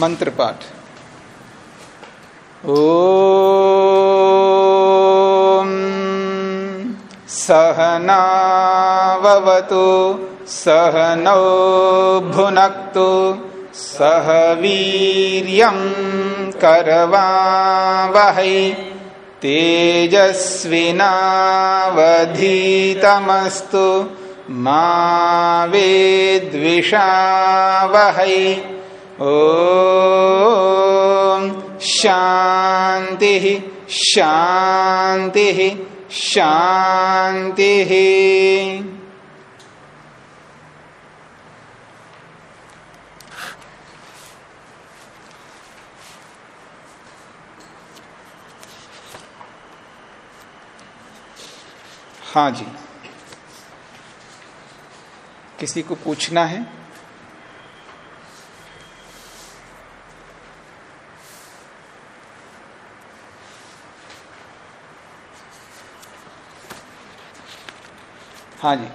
मंत्र पाठ ओ सहनावतु सहनौ भुनक्तु सह वीर्यं करवावहै तेजस्विनावधीतमस्तु मा वेद्विषावहै। ओ शांति शांति शान्तिः हाँ जी। किसी को पूछना है? हाँ जी।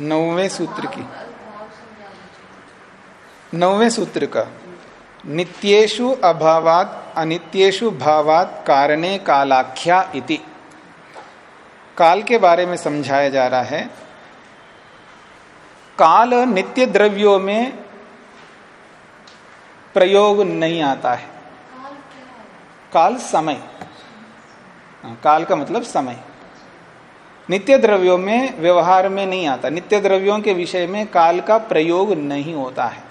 नौवे सूत्र की। नौवे सूत्र का। नित्येशु अभावात अनित्येशु भावात कारणे कालाख्या इति। काल के बारे में समझाया जा रहा है। काल नित्य द्रव्यों में प्रयोग नहीं आता है। काल समय। काल का मतलब समय नित्य द्रव्यों में व्यवहार में नहीं आता नित्य द्रव्यों के विषय में काल का प्रयोग नहीं होता है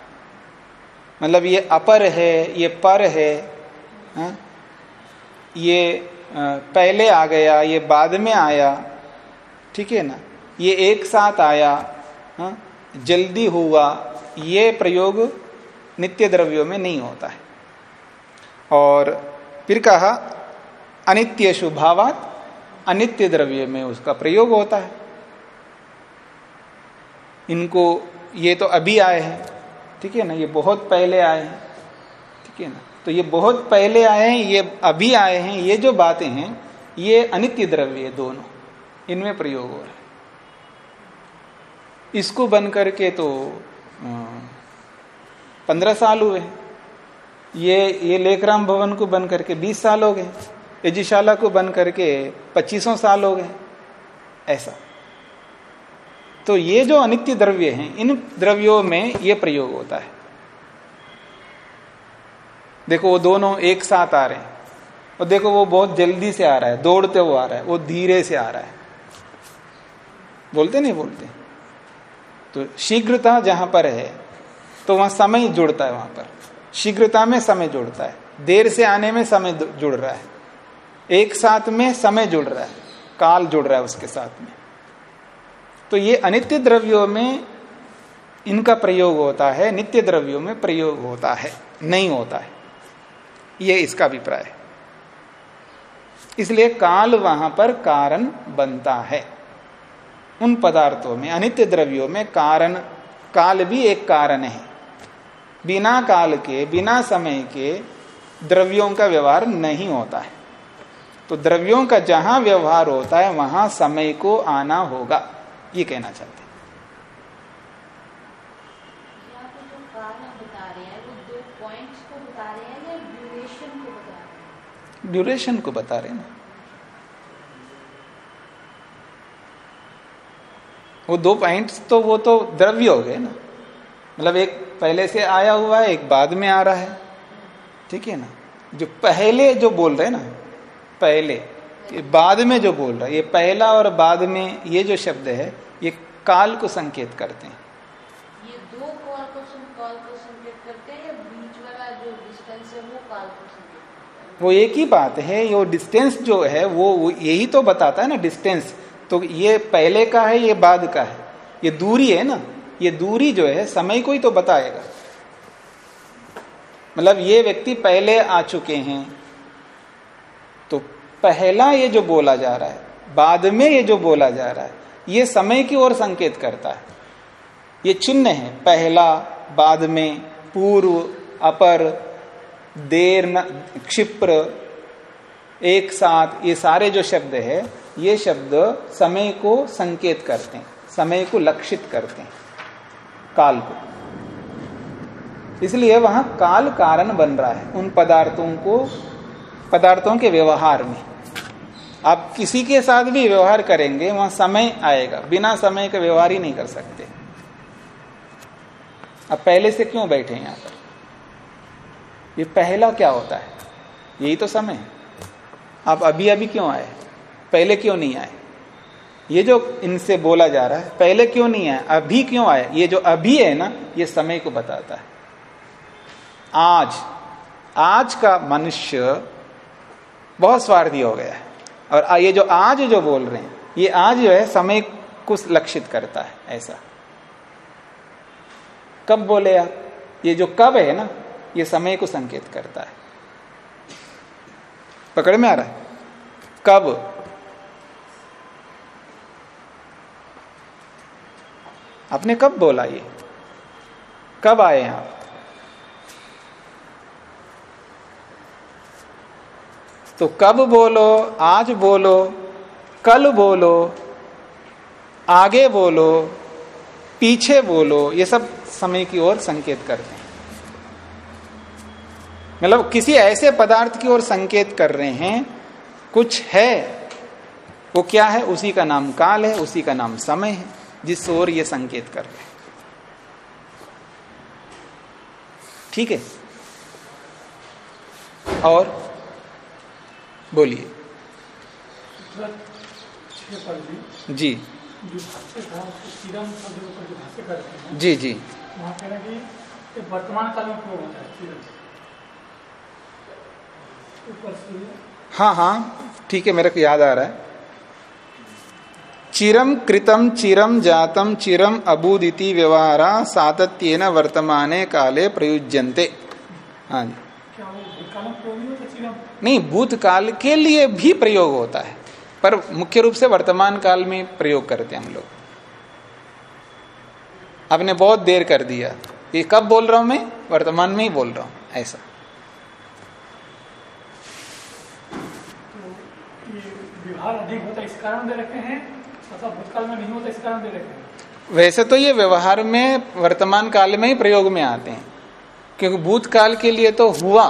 मतलब ये अपर है, ये पर है, हा? ये पहले आ गया, ये बाद में आया, ठीक है ना ये एक साथ आया, हा? जल्दी हुआ, ये प्रयोग नित्य द्रव्यों में नहीं होता है और फिर कहा अनित्य शुभावात अनित्य द्रव्य में उसका प्रयोग होता है। इनको ये तो अभी आए हैं, ठीक है ना? ये बहुत पहले आए हैं, ठीक है ना? तो ये बहुत पहले आए हैं, ये अभी आए हैं, ये जो बातें हैं, ये अनित्य द्रव्य दोनों। इनमें प्रयोग हो रहा है। इसको बन करके तो पंद्रह साल हुए ये ये लेखराम भवन को बन करके बीस साल हो गए। यजिशाला को बन करके पच्चीसों साल हो गए। ऐसा। तो ये जो अनित्य द्रव्य हैं, इन द्रव्यों में ये प्रयोग होता है। देखो, वो दोनों एक साथ आ रहे हैं। और देखो, वो बहुत जल्दी से आ रहा है, दौड़ते हुए आ रहा है, वो धीरे से आ रहा है। बोलते नहीं, बोलते। तो शीघ्रता जहाँ पर है तो वहाँ समय जुड़ता है वहाँ पर। शीघ्रता में समय जुड़ता है। देर से आने में समय जुड़ रहा है। एक साथ में समय जुड़ रहा है, काल जुड़ रहा है उसके साथ में। तो ये अनित्य द्रव्यों में इनका प्रयोग होता है, नित्य द्रव्यों में प्रयोग होता है, नहीं होता है। ये इसका अभिप्राय है। इसलिए काल वहाँ पर कारण बनता है। उन पदार्थों में, अनित्य द्रव्यों में कारण, काल भी एक कारण है। बिना काल के, बिना समय के द्रव्यों का व्यवहार नहीं होता है। तो द्रव्यों का जहाँ व्यवहार होता है वहाँ समय को आना होगा। ये कहना चाहते हैं। ड्यूरेशन को बता रहे हैं ना। वो दो पॉइंट्स तो वो तो द्रव्य हो गए ना। मतलब एक पहले से आया हुआ है एक बाद में आ रहा है। ठीक है ना? जो पहले जो बोल रहे हैं ना पहले। ये बाद में जो बोल रहा है ये पहला और बाद में ये जो शब्द है ये काल को संकेत करते हैं। ये दो कॉल को कॉल को संकेत करते हैं बीच वाला जो डिस्टेंस है वो काल को संकेत वो एक ही बात है ये डिस्टेंस जो है वो, वो यही तो बताता है ना डिस्टेंस तो ये पहले का है ये बाद का है। ये दूरी है ना ये दूरी जो है समय को ही तो बताएगा। मतलब ये व्यक्ति पहले आ चुके हैं पहला ये जो बोला जा रहा है, बाद में ये जो बोला जा रहा है, ये समय की ओर संकेत करता है। ये चिन्ह है, पहला, बाद में, पूर्व, अपर, देर, न, क्षिप्र, एक साथ, ये सारे जो शब्द है, ये शब्द समय को संकेत करते हैं, समय को लक्षित करते हैं, काल को। इसलिए वहाँ काल कारण बन रहा है, उन पदार्थों को, पदार्थों के व्यवहार में। आप किसी के साथ भी व्यवहार करेंगे, वहाँ समय आएगा। बिना समय के व्यवहार ही नहीं कर सकते। अब पहले से क्यों बैठे यहाँ पर? ये पहला क्या होता है? यही तो समय है। आप अभी अभी क्यों आए? पहले क्यों नहीं आए? ये जो इनसे बोला जा रहा है, पहले क्यों नहीं आए? अभी क्यों आए? ये जो अभी है ना, ये समय को बताता है। आज आज का मनुष्य बहुत स्वार्थी हो गया है। और ये जो आज जो बोल रहे हैं, ये आज जो है समय को लक्षित करता है, ऐसा। कब बोले आप? ये जो कब है ना, ये समय को संकेत करता है। पकड़ में आ रहा है? कब? आपने कब बोला ये? कब आए हैं आप? तो कब बोलो, आज बोलो, कल बोलो, आगे बोलो, पीछे बोलो, ये सब समय की ओर संकेत करते हैं। मतलब किसी ऐसे पदार्थ की ओर संकेत कर रहे हैं, कुछ है, वो क्या है, उसी का नाम काल है, उसी का नाम समय है, जिस ओर ये संकेत कर रहे हैं। ठीक है? और बोलिए। जी। जी जी। वर्तमान काल में है हाँ ठीक है, मेरे को याद आ रहा है। चिरम कृतम चिरम जातम चिरम अबूदिति व्यवहारा सातत्यन वर्तमाने काले प्रयुज्यन्ते। हाँ जी। नहीं भूतकाल के लिए भी प्रयोग होता है पर मुख्य रूप से वर्तमान काल में प्रयोग करते हैं हम लोग। आपने बहुत देर कर दिया। ये कब बोल रहा हूँ मैं? वर्तमान में ही बोल रहा हूँ ऐसा। व्यवहार अधिक होता इस कारण दे रखे हैं अथवा भूतकाल में नहीं होता इस कारण दे रखे हैं। वैसे तो ये व्यवहार में वर्तमान काल में ही प्रयोग में आते हैं क्योंकि भूतकाल के लिए तो हुआ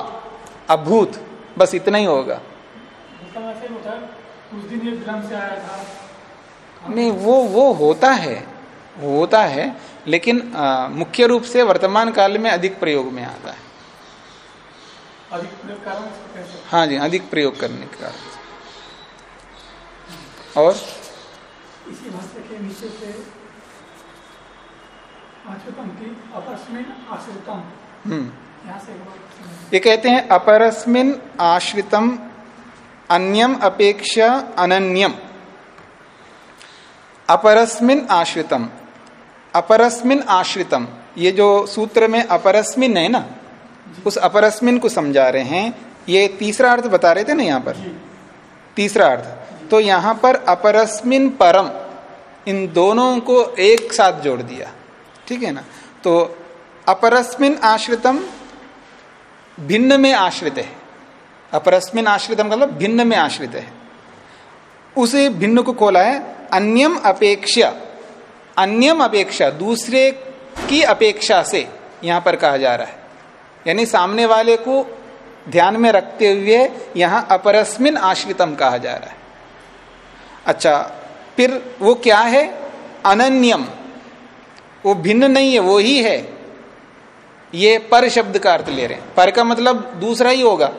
अभूत। बस इतना ही होगा। भूतकाल में ऐसे होता उस दिन ये विलम्ब से आया था नहीं वो वो होता है होता है लेकिन आ, मुख्य रूप से वर्तमान काल में अधिक प्रयोग में आता है। अधिक प्रयोग कारण हैं। जी अधिक प्रयोग करने के कारण। और? इसी भाषा के नीचे से पांचवी पंक्ति अपस्मिन आश्रितम। हम्म। यहाँ से ये कहते हैं अपरस्मिन आश्रितम अन्यम अपेक्षा अनन्यम। अपरस्मिन आश्रितम। अपरस्मिन आश्रितम ये जो सूत्र में अपरस्मिन है ना उस अपरस्मिन को समझा रहे हैं। ये तीसरा अर्थ बता रहे थे ना यहाँ पर? तीसरा अर्थ। तो यहाँ पर अपरस्मिन परम इन दोनों को एक साथ जोड़ दिया। ठीक है ना? तो अपरस्मिन आश्रितम भिन्न में आश्रित है। अपरस्मिन आश्रितम मतलब भिन्न में आश्रित है। उसे भिन्न को खोला है, अन्यम अपेक्षा अन्यम अपेक्षा दूसरे की अपेक्षा से यहाँ पर कहा जा रहा है। यानी सामने वाले को ध्यान में रखते हुए यहाँ अपरस्मिन आश्रितम कहा जा रहा है। अच्छा फिर वो क्या है? अनन्यम। वो भिन्न नहीं है, वो ही है। ये पर शब्द का अर्थ ले रहे हैं। पर का मतलब दूसरा ही होगा।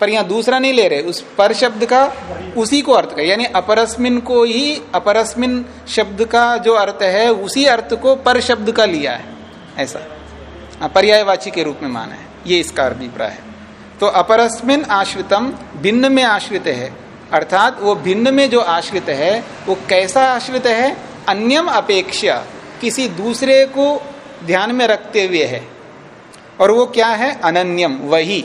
पर यहाँ दूसरा नहीं ले रहे, उस पर शब्द का उसी को अर्थ का यानी अपरस्मिन को ही अपरस्मिन शब्द का जो अर्थ है, उसी अर्थ को पर शब्द का लिया है। ऐसा। पर्यायवाची के रूप में माना है। ये इसका अभिप्राय है। तो अपरस्मिन आश्रितम भिन्न में आश्रित है। अर्थात वो भिन्न में जो आश्रित है, वो कैसा आश्रित है? अन्यम अपेक्षा किसी दूसरे को ध्यान में रखते हुए है। और वो क्या है? अनन्यम, वही।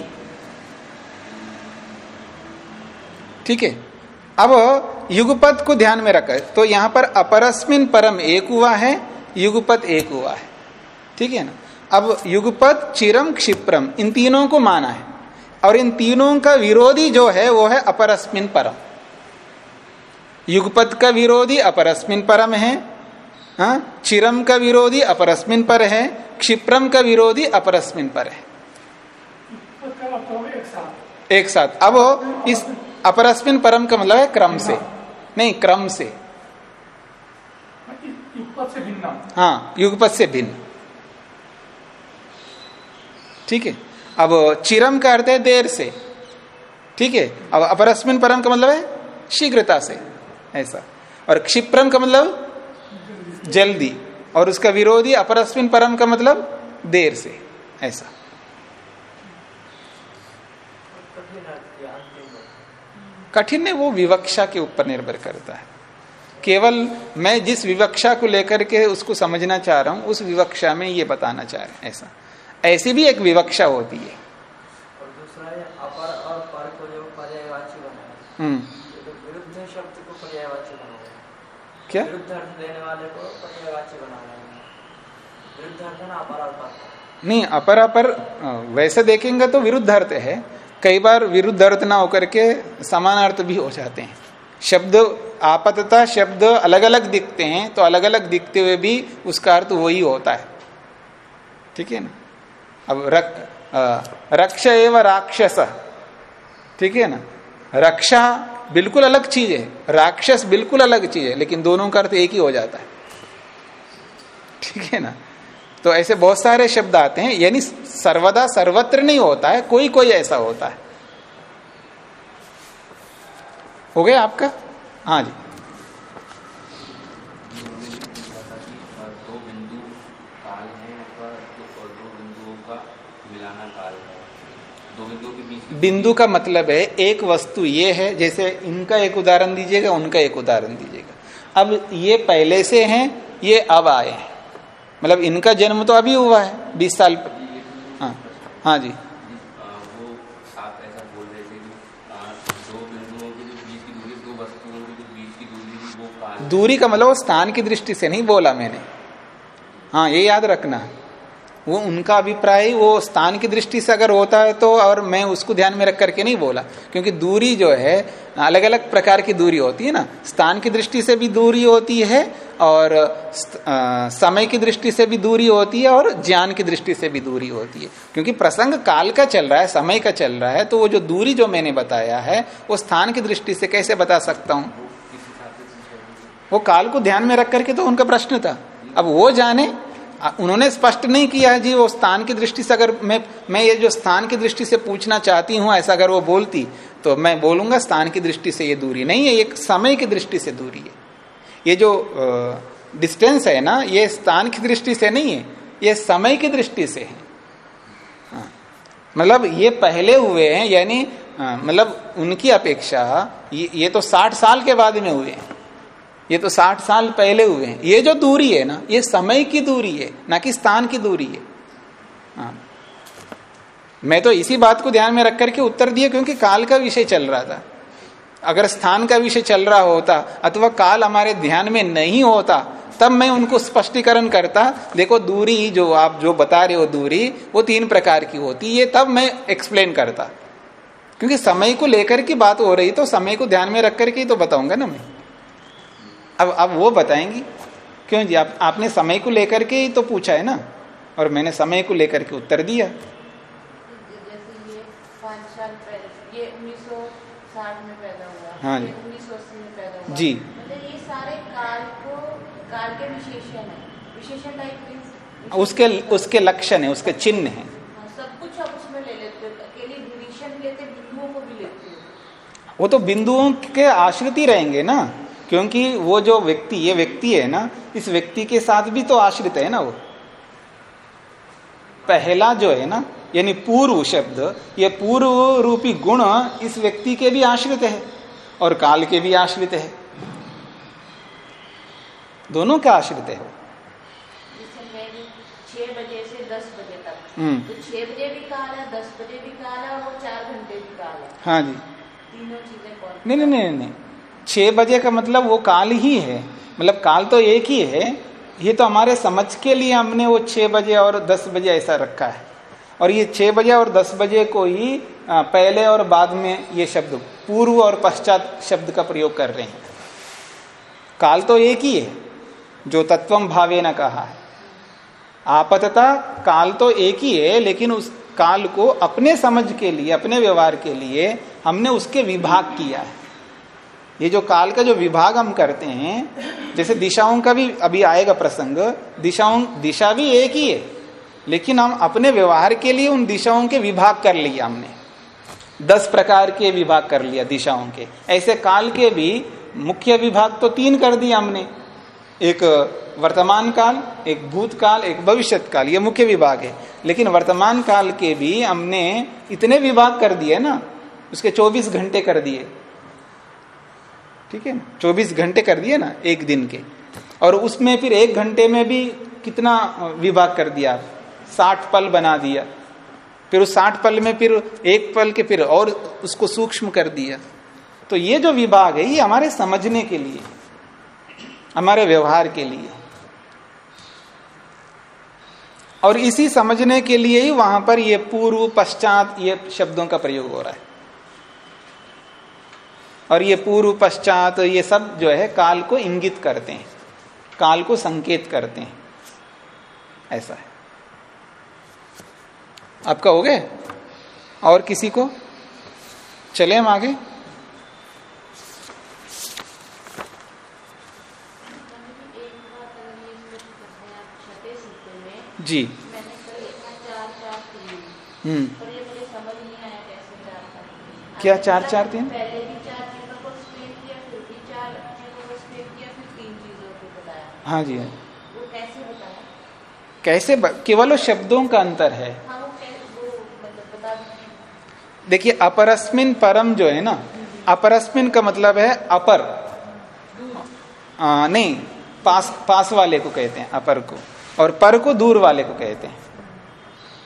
ठीक है? अब युगपत को ध्यान में रखा तो यहाँ पर अपरस्मिन परम एक हुआ है युगपत एक हुआ है। ठीक है ना? अब युगपद, चिरम, क्षिप्रम, इन तीनों को माना है। और इन तीनों का विरोधी जो है, वो है अपरस्मिन परम। युगपद का विरोधी अपरस्मिन परम है हाँ? चिरम का विरोधी अपरस्मिन पर है क्षिप्रम का विरोधी अपरस्मिन पर है। एक साथ। अब इस अपरस्मिन परम का मतलब है क्रम से। नहीं, क्रम से। हाँ युगपत से भिन्न। ठीक है? अब चिरम का अर्थ है देर से। ठीक है? अब अपरस्मिन परम का मतलब है शीघ्रता से। ऐसा। और क्षिप्रम का मतलब जल्दी। और उसका विरोधी अपरस्मिन परम का मतलब देर से ऐसा। कठिन है वो विवक्षा के ऊपर निर्भर करता है। केवल मैं जिस विवक्षा को लेकर के उसको समझना चाह रहा हूँ उस विवक्षा में ये बताना चाह रहे हैं ऐसा। ऐसी भी एक विवक्षा होती है। और दूसरा है अपर और पर को जो पर्यायवाची बनाया हम्म। तो विरुद्ध शब्द को पर्यायवाची बनाया क्या? नहीं अपर अपर वैसे देखेंगे तो विरुद्ध अर्थ है। कई बार विरुद्ध अर्थ ना होकर के समान अर्थ भी हो जाते हैं। शब्द आपतता शब्द अलग अलग दिखते हैं तो अलग अलग दिखते हुए भी उसका अर्थ वही होता है। ठीक है ना? अब रक, अ, रक्ष एवं राक्षस। ठीक है ना? रक्षा बिल्कुल अलग चीज़ है। राक्षस बिल्कुल अलग चीज़ है, लेकिन दोनों का अर्थ एक ही हो जाता है। ठीक है ना? तो ऐसे बहुत सारे शब्द आते हैं, यानी सर्वदा सर्वत्र नहीं होता है, कोई कोई ऐसा होता है। हो गया आपका? हाँ जी दो बिंदु काल है अथवा दो और दो बिंदुओं का मिलाना काल है दो बिंदुओं के बीच की बिंदु का मतलब है, एक वस्तु ये है, जैसे इनका एक उदाहरण दीजिएगा, उनका एक उदाहरण दीजिएगा। अब ये पहले से हैं, ये अब आए हैं। मतलब इनका जन्म तो अभी हुआ है, बीस साल हाँ हाँ जी। दूरी का मतलब स्थान की दृष्टि से नहीं बोला मैंने। हाँ ये याद रखना। वो उनका अभिप्राय वो स्थान की दृष्टि से अगर होता है तो और मैं उसको ध्यान में रख करके नहीं बोला। क्योंकि दूरी जो है अलग अलग प्रकार की दूरी होती है ना। स्थान की दृष्टि से भी दूरी होती है और समय की दृष्टि से भी दूरी होती है और ज्ञान की दृष्टि से भी दूरी होती है। क्योंकि प्रसंग काल का चल रहा है, समय का चल रहा है तो वो जो दूरी जो मैंने बताया है, वो स्थान की दृष्टि से कैसे बता सकता हूँ? वो काल को ध्यान में रख करके तो उनका प्रश्न था। अब वो जाने उन्होंने स्पष्ट नहीं किया है जी वो स्थान की दृष्टि से अगर मैं मैं ये जो स्थान की दृष्टि से पूछना चाहती हूँ ऐसा अगर वो बोलती तो मैं बोलूँगा स्थान की दृष्टि से ये दूरी नहीं है एक समय की दृष्टि से दूरी है। ये जो डिस्टेंस है ना ये स्थान की दृष्टि से नहीं है ये समय की दृष्टि से है। हाँ। मतलब ये पहले हुए हैं यानी हाँ, मतलब उनकी अपेक्षा ये, ये तो साठ साल के बाद में हुए हैं। ये तो साठ साल पहले हुए हैं। ये जो दूरी है ना, ये समय की दूरी है, ना कि स्थान की दूरी है। हाँ। मैं तो इसी बात को ध्यान में रख करके उत्तर दिया क्योंकि काल का विषय चल रहा था। अगर स्थान का विषय चल रहा होता, अथवा काल हमारे ध्यान में नहीं होता, तब मैं उनको स्पष्टीकरण करता, देखो दूरी जो आप जो बता रहे हो दूरी, वो तीन प्रकार की होती, ये तब मैं एक्सप्लेन करता। क्योंकि समय को लेकर की बात हो रही तो समय को ध्यान में रख करके ही तो बताऊँगा ना मैं। अब अब वो बताएँगी क्यों जी आप आपने समय को लेकर के ही तो पूछा है ना? और मैंने समय को लेकर के उत्तर दिया। जैसे ये साल पहले ये 1960 में पैदा हुआ हाँ जी। ये 1980 में पैदा हुआ। जी। मतलब ये सारे काल को काल के विशेषण है। विशेषण टाइप उसके उसके लक्षण है उसके चिन्ह है। हाँ, सब कुछ आप उसमें ले लेते हो। अकेले लेते बिंदुओं को भी लेते हो। वो तो बिंदुओं के आश्रित ही रहेंगे ना? क्योंकि वो जो व्यक्ति ये व्यक्ति है ना इस व्यक्ति के साथ भी तो आश्रित है ना वो। पहला जो है ना यानी पूर्व शब्द ये पूर्व रूपी गुण इस व्यक्ति के भी आश्रित है और काल के भी आश्रित है। दोनों का आश्रित है। वो छह बजे से दस बजे तक। हम्म। तो छह बजे भी काल है दस बजे भी काल है और चार घंटे भी काल है। हाँ जी। तीनों चीज़ें कौन नहीं नहीं नहीं नहीं। छह बजे का मतलब वो काल ही है। मतलब काल तो एक ही है। ये तो हमारे समझ के लिए हमने वो छह बजे और दस बजे ऐसा रखा है। और ये छह बजे और दस बजे को ही पहले और बाद में ये शब्द पूर्व और पश्चात शब्द का प्रयोग कर रहे हैं। काल तो एक ही है, जो तत्वम भावे न कहा है। आपतता काल तो एक ही है, लेकिन उस काल को अपने समझ के लिए, अपने व्यवहार के लिए हमने उसके विभाग किया है। ये जो काल का जो विभाग हम करते हैं, जैसे दिशाओं का भी अभी आएगा प्रसंग, दिशाओं, दिशा भी एक ही है, लेकिन हम अपने व्यवहार के लिए उन दिशाओं के विभाग कर लिया हमने। दस प्रकार के विभाग कर लिया दिशाओं के। ऐसे काल के भी मुख्य विभाग तो तीन कर दिया हमने। एक वर्तमान काल, एक भूतकाल एक भविष्य काल, ये मुख्य विभाग है। लेकिन वर्तमान काल के भी हमने इतने विभाग कर दिए ना, उसके 24 घंटे कर दिए। ठीक है? ना चौबीस घंटे कर दिए ना, एक दिन के। और उसमें फिर एक घंटे में भी कितना विभाग कर दिया? साठ पल बना दिया। फिर उस साठ पल में फिर एक पल के फिर और उसको सूक्ष्म कर दिया। तो ये जो विभाग है, ये हमारे समझने के लिए, हमारे व्यवहार के लिए। और इसी समझने के लिए ही वहाँ पर ये पूर्व, पश्चात ये शब्दों का प्रयोग हो रहा है। और ये पूर्व पश्चात ये सब जो है काल को इंगित करते हैं। काल को संकेत करते हैं। ऐसा है। आपका हो गया और किसी को? चले हम आगे। एक बात अगर ये स्पष्ट करते हाँ जी हाँ वो कैसे कैसे. केवल वो शब्दों का अंतर है। हाँ मतलब देखिए अपरस्मिन परम जो है ना अपरस्मिन का मतलब है अपर। आ, नहीं पास पास वाले को कहते हैं अपर को। और पर को दूर वाले को कहते हैं।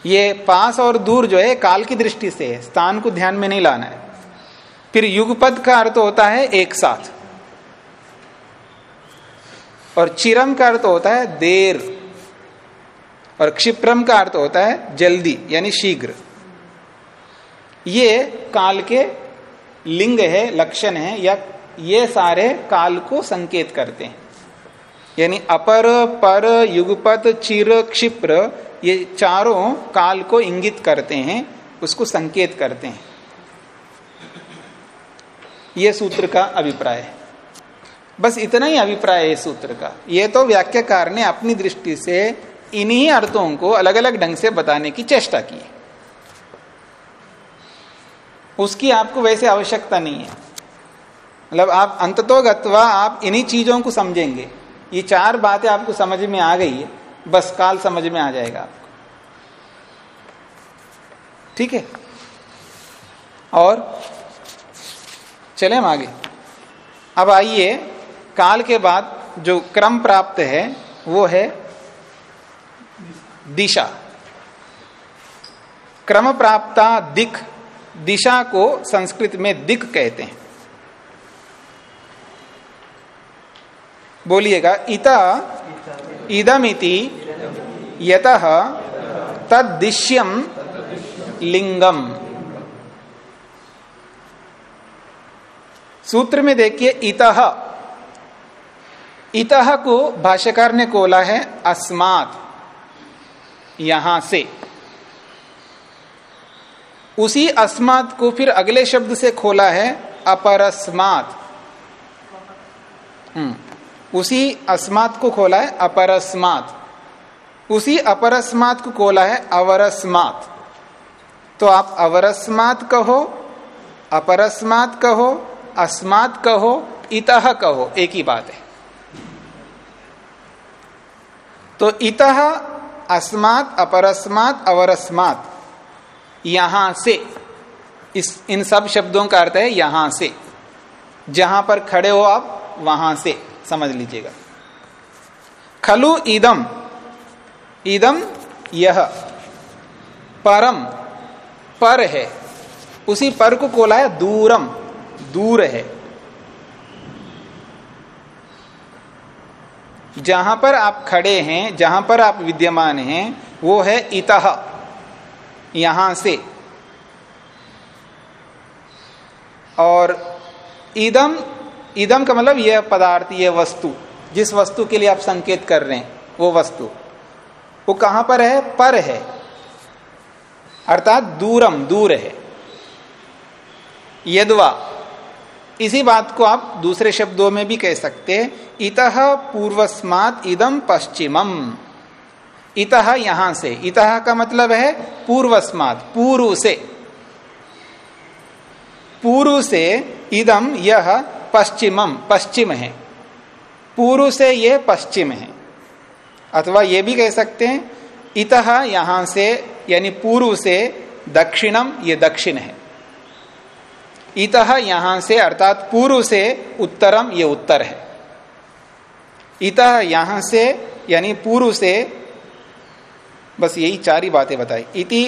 ये पास और दूर जो है काल की दृष्टि से है। स्थान को ध्यान में नहीं लाना है। फिर युगपद का अर्थ होता है एक साथ। और चिरम का अर्थ होता है देर। और क्षिप्रम का अर्थ होता है जल्दी, यानी शीघ्र। ये काल के लिंग है, लक्षण है, या ये सारे काल को संकेत करते हैं। यानी अपर, पर, युगपत, चिर, क्षिप्र, ये चारों काल को इंगित करते हैं, उसको संकेत करते हैं। ये सूत्र का अभिप्राय है। बस इतना ही अभिप्राय है सूत्र का। ये तो व्याख्याकार ने अपनी दृष्टि से इन्हीं अर्थों को अलग अलग ढंग से बताने की चेष्टा की उसकी आपको वैसे आवश्यकता नहीं है। मतलब आप अंततोगत्वा आप इन्हीं चीज़ों को समझेंगे। ये चार बातें आपको समझ में आ गई है। बस काल समझ में आ जाएगा आपको। ठीक है? और चले हम आगे। अब आइए काल के बाद जो क्रम प्राप्त है, वो है दिशा। क्रम प्राप्ता दिख, दिशा को संस्कृत में दिख कहते हैं। बोलिएगा, इता, इदमिति, यत तद्दिश्यम लिंगम। सूत्र में देखिए, इतः। इतः को भाष्यकार ने खोला है अस्मात, यहाँ से। उसी अस्मात को फिर अगले शब्द से खोला है अपरस्मात। हम्म उसी अस्मात को खोला है अपरस्मात। उसी अपरस्मात को खोला है अवरस्मात। तो आप अवरस्मात कहो, अपरस्मात कहो, अस्मात कहो, इतः कहो, एक ही बात है। तो इत अस्मात, अपरस्मात, अवरस्मात। यहाँ से। इस, इन सब शब्दों का अर्थ है यहाँ से। जहाँ पर खड़े हो आप, वहाँ से। समझ लीजिएगा। खलु इदम इदम यह। परम। पर है। उसी पर को कोला है दूरम। दूर है। जहाँ पर आप खड़े हैं, जहाँ पर आप विद्यमान हैं, वो है इतः, यहाँ से। और इदम इदम का मतलब यह पदार्थ, यह वस्तु, जिस वस्तु के लिए आप संकेत कर रहे हैं, वो वस्तु। वो कहाँ पर है? पर है। अर्थात दूरम, दूर है। यदवा इसी बात को आप दूसरे शब्दों में भी कह सकते हैं, इतः पूर्वस्मात इदम पश्चिमम। इतः यहाँ से। इतः का मतलब है पूर्वस्मात पूर्व से। पूर्व से इदम यह पश्चिमम, पश्चिम है। पूर्व से यह पश्चिम है। अथवा यह भी कह सकते हैं, इतः यहाँ से, यानी पूर्व से दक्षिणम, ये दक्षिण है। इतः यहाँ से अर्थात पूर्व से उत्तरम ये उत्तर है। इतः यहाँ से यानी पूर्व से बस यही चार ही बातें बताई। इति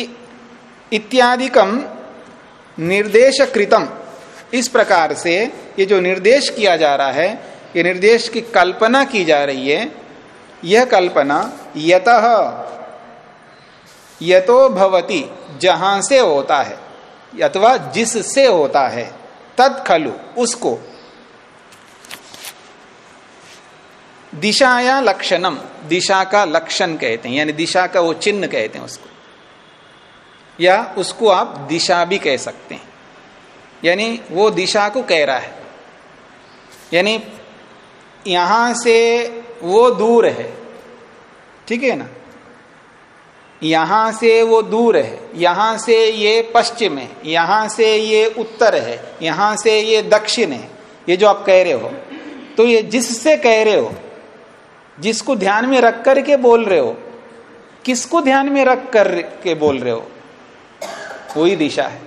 इत्यादिकम निर्देश कृतम इस प्रकार से ये जो निर्देश किया जा रहा है, ये निर्देश की कल्पना की जा रही है, यह कल्पना यत, यतो भवती, जहाँ से होता है। अथवा जिससे होता है, तत्खलु, उसको। दिशा या लक्षणम, दिशा का लक्षण कहते हैं, यानी दिशा का वो चिन्ह कहते हैं उसको। या उसको आप दिशा भी कह सकते हैं। यानी वो दिशा को कह रहा है। यानी यहाँ से वो दूर है। ठीक है ना? यहाँ से वो दूर है, यहाँ से ये पश्चिम है, यहाँ से ये उत्तर है, यहाँ से ये दक्षिण है, ये जो आप कह रहे हो। तो ये जिससे कह रहे हो, जिसको ध्यान में रख कर के बोल रहे हो, किसको ध्यान में रख कर के बोल रहे हो, वही दिशा है।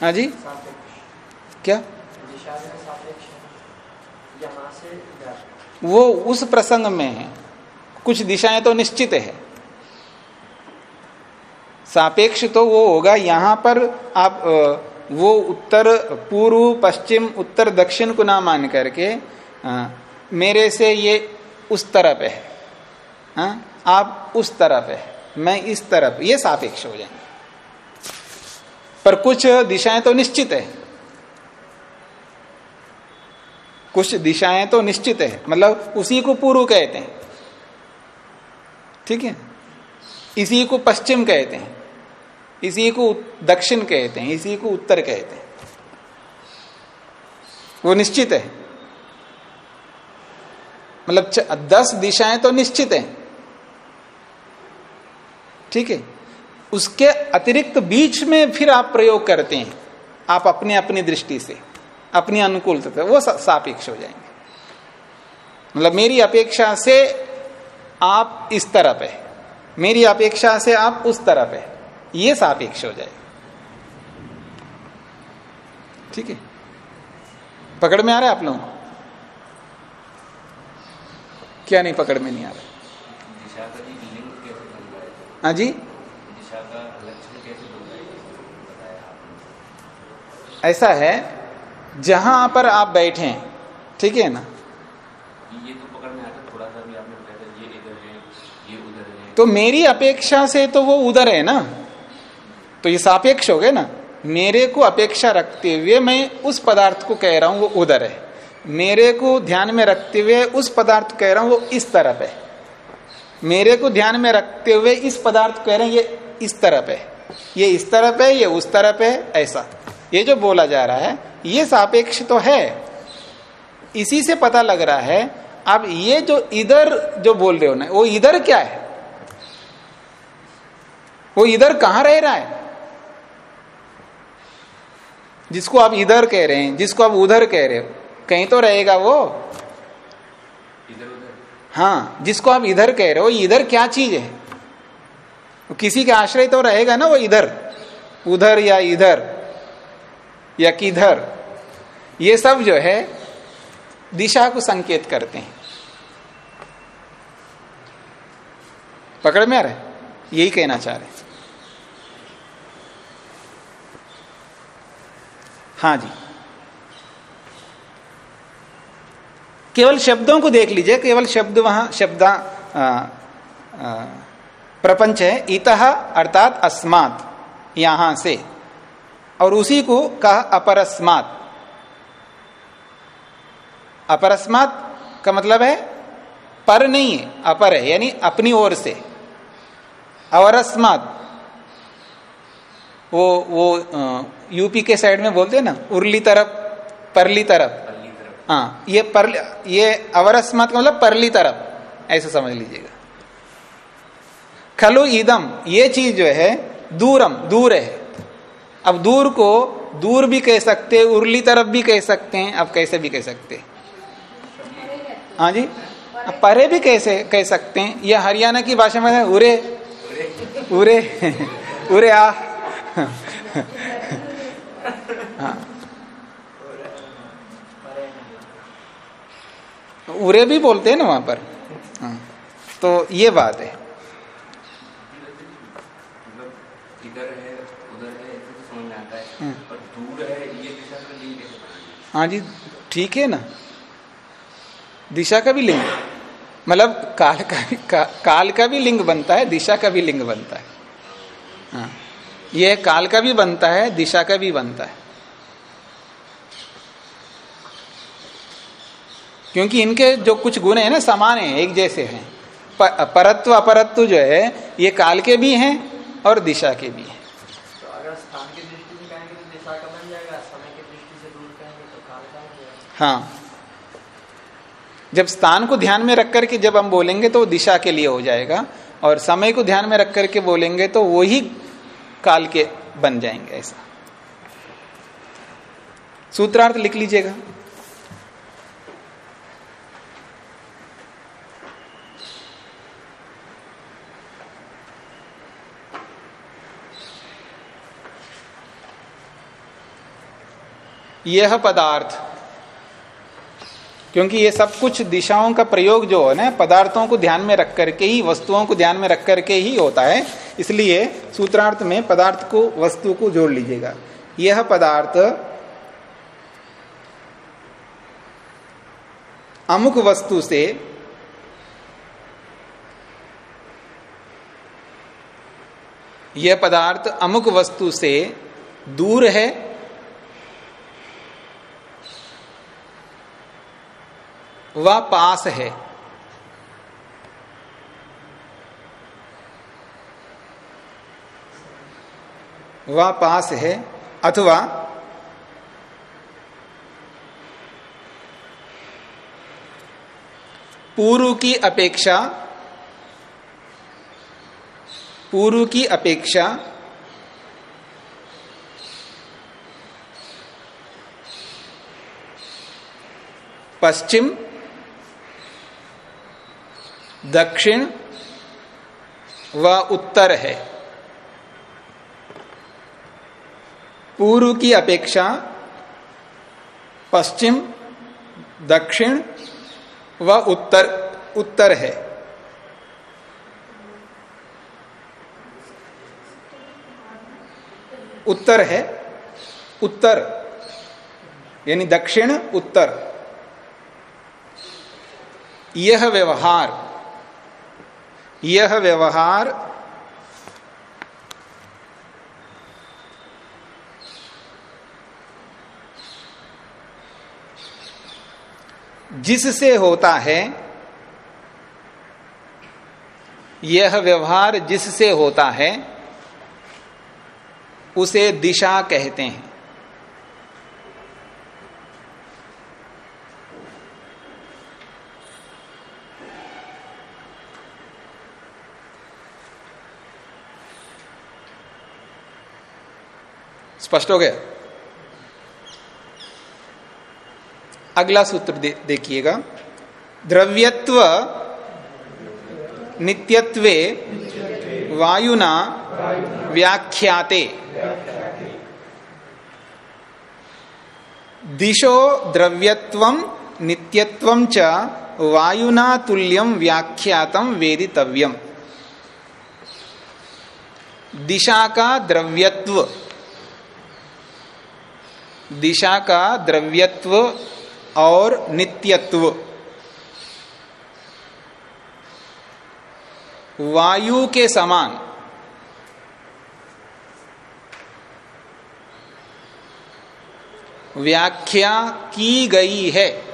हाँ जी? क्या दिशा में सापेक्ष है यहाँ से इधर वो उस प्रसंग में है। कुछ दिशाएँ तो निश्चित है। सापेक्ष तो वो होगा। यहाँ पर आप वो उत्तर पूर्व पश्चिम उत्तर दक्षिण को ना मान करके अ, मेरे से ये उस तरफ़ है। हाँ? आप उस तरफ़ है। मैं इस तरफ़। ये सापेक्ष हो जाएँगे। पर कुछ दिशाएँ तो निश्चित है। कुछ दिशाएँ तो निश्चित है मतलब उसी को पूर्व कहते हैं। ठीक है? इसी को पश्चिम कहते हैं, इसी को दक्षिण कहते हैं, इसी को उत्तर कहते हैं। वो निश्चित है। मतलब दस दिशाएँ तो निश्चित है। ठीक है? उसके अतिरिक्त बीच में फिर आप प्रयोग करते हैं, आप अपने अपनी दृष्टि से। अपनी अनुकूलता से वो सापेक्ष हो जाएँगे। मतलब मेरी अपेक्षा से आप इस तरफ़ है। मेरी अपेक्षा से आप उस तरफ़ है। ये सापेक्ष हो जाएगा। ठीक है? पकड़ में आ रहा है आप लोगों क्या नहीं, पकड़ में नहीं आ रहा? है जी? ऐसा है जहाँ पर आप बैठे हैं ठीक है ना? ये तो पकड़ में आता थोड़ा सा भी आपने बताया था ये इधर है ये उधर है। तो मेरी अपेक्षा से तो वो उधर है ना? तो ये सापेक्ष हो गए ना? मेरे को अपेक्षा रखते हुए मैं उस पदार्थ को कह रहा हूँ वो उधर है। मेरे को ध्यान में रखते हुए उस पदार्थ कह रहा हूँ वो इस तरफ़ है। मेरे को ध्यान में रखते हुए इस पदार्थ कह रहे हैं ये इस तरफ़ है। ये इस तरफ़ है ये उस तरफ़ है ऐसा। ये जो बोला जा रहा है ये सापेक्ष तो है। इसी से पता लग रहा है अब ये जो इधर जो बोल रहे हो ना वो इधर क्या है? वो इधर कहाँ रह रहा है? जिसको आप इधर कह रहे हैं जिसको आप उधर कह रहे हो कहीं तो रहेगा वो? इधर उधर। हाँ जिसको आप इधर कह रहे हो इधर क्या चीज़ है? किसी के आश्रय तो रहेगा ना वो इधर उधर या इधर। या किधर, ये सब जो है, दिशा को संकेत करते हैं। पकड़ में आ रहा? यही कहना चाह रहे। हैं जी। केवल शब्दों को देख लीजिए, केवल शब्द वहाँ, शब्दा प्रपंच है। इतः अर्थात अस्मात, यहाँ से। और उसी को कहा अपरस्मात। अपरस्मात का मतलब है पर नहीं है अपर है यानी अपनी ओर से। अवरस्मात वो वो यूपी के साइड में बोलते हैं ना उर्ली तरफ़ परली तरफ़। हाँ ये पर ये अवरस्मात का मतलब परली तरफ़ ऐसा समझ लीजिएगा। खलु ईदम ये चीज़ जो है दूरम दूर है। अब दूर को दूर भी कह सकते, उर्ली तरफ़ भी कह सकते हैं, अब कैसे भी कह सकते हैं? हाँ जी? अब परे भी कैसे कह सकते हैं? यह हरियाणा की भाषा में उरे। उरे। उरे आ। हाँ। उरे भी बोलते हैं ना वहाँ पर? हाँ। तो ये बात है मतलब इधर है उधर है ऐसे तो समझ में आता है हम्म। पर दूर है ये दिशा का लिंक कैसे बनाएँगे हाँ जी ठीक है ना? दिशा का भी लिंग। मतलब काल का भी का, काल का भी लिंग बनता है दिशा का भी लिंग बनता है। हाँ यह काल का भी बनता है दिशा का भी बनता है। क्योंकि इनके जो कुछ गुण है ना समान है एक जैसे हैं। परत्व अपरत्व जो है ये काल के भी हैं और दिशा के भी हैं तो अगर स्थान की दृष्टि से कहेंगे तो दिशा का बन जाएगा समय की दृष्टि से दूर कहेंगे तो काल का बन जाएगा हाँ। जब स्थान को ध्यान में रख करके जब हम बोलेंगे तो दिशा के लिए हो जाएगा, और समय को ध्यान में रख करके बोलेंगे तो वो ही काल के बन जाएँगे ऐसा। सूत्रार्थ लिख लीजिएगा। यह पदार्थ क्योंकि ये सब कुछ दिशाओं का प्रयोग जो है ना, पदार्थों को ध्यान में रख करके ही, वस्तुओं को ध्यान में रख करके ही होता है। इसलिए सूत्रार्थ में पदार्थ को, वस्तु को जोड़ लीजिएगा। यह पदार्थ अमुक वस्तु से यह पदार्थ अमुक वस्तु से दूर है वह पास है। वह पास है अथवा पूर्व की अपेक्षा पूर्व की अपेक्षा पश्चिम दक्षिण व उत्तर है। पूर्व की अपेक्षा पश्चिम, दक्षिण व उत्तर उत्तर है। उत्तर है, उत्तर, यानी दक्षिण, उत्तर। यह व्यवहार यह व्यवहार जिससे होता है यह व्यवहार जिससे होता है उसे दिशा कहते हैं। स्पष्ट हो गया? अगला सूत्र दे, देखिएगा। द्रव्यत्व नित्यत्वे वायुना व्याख्याते। दिशो द्रव्यत्वम नित्यत्वम च वायुना तुल्यम व्याख्यातम वेदितव्यम। दिशा का द्रव्यत्व। दिशा का द्रव्यत्व और नित्यत्व। वायु के समान। व्याख्या की गई है।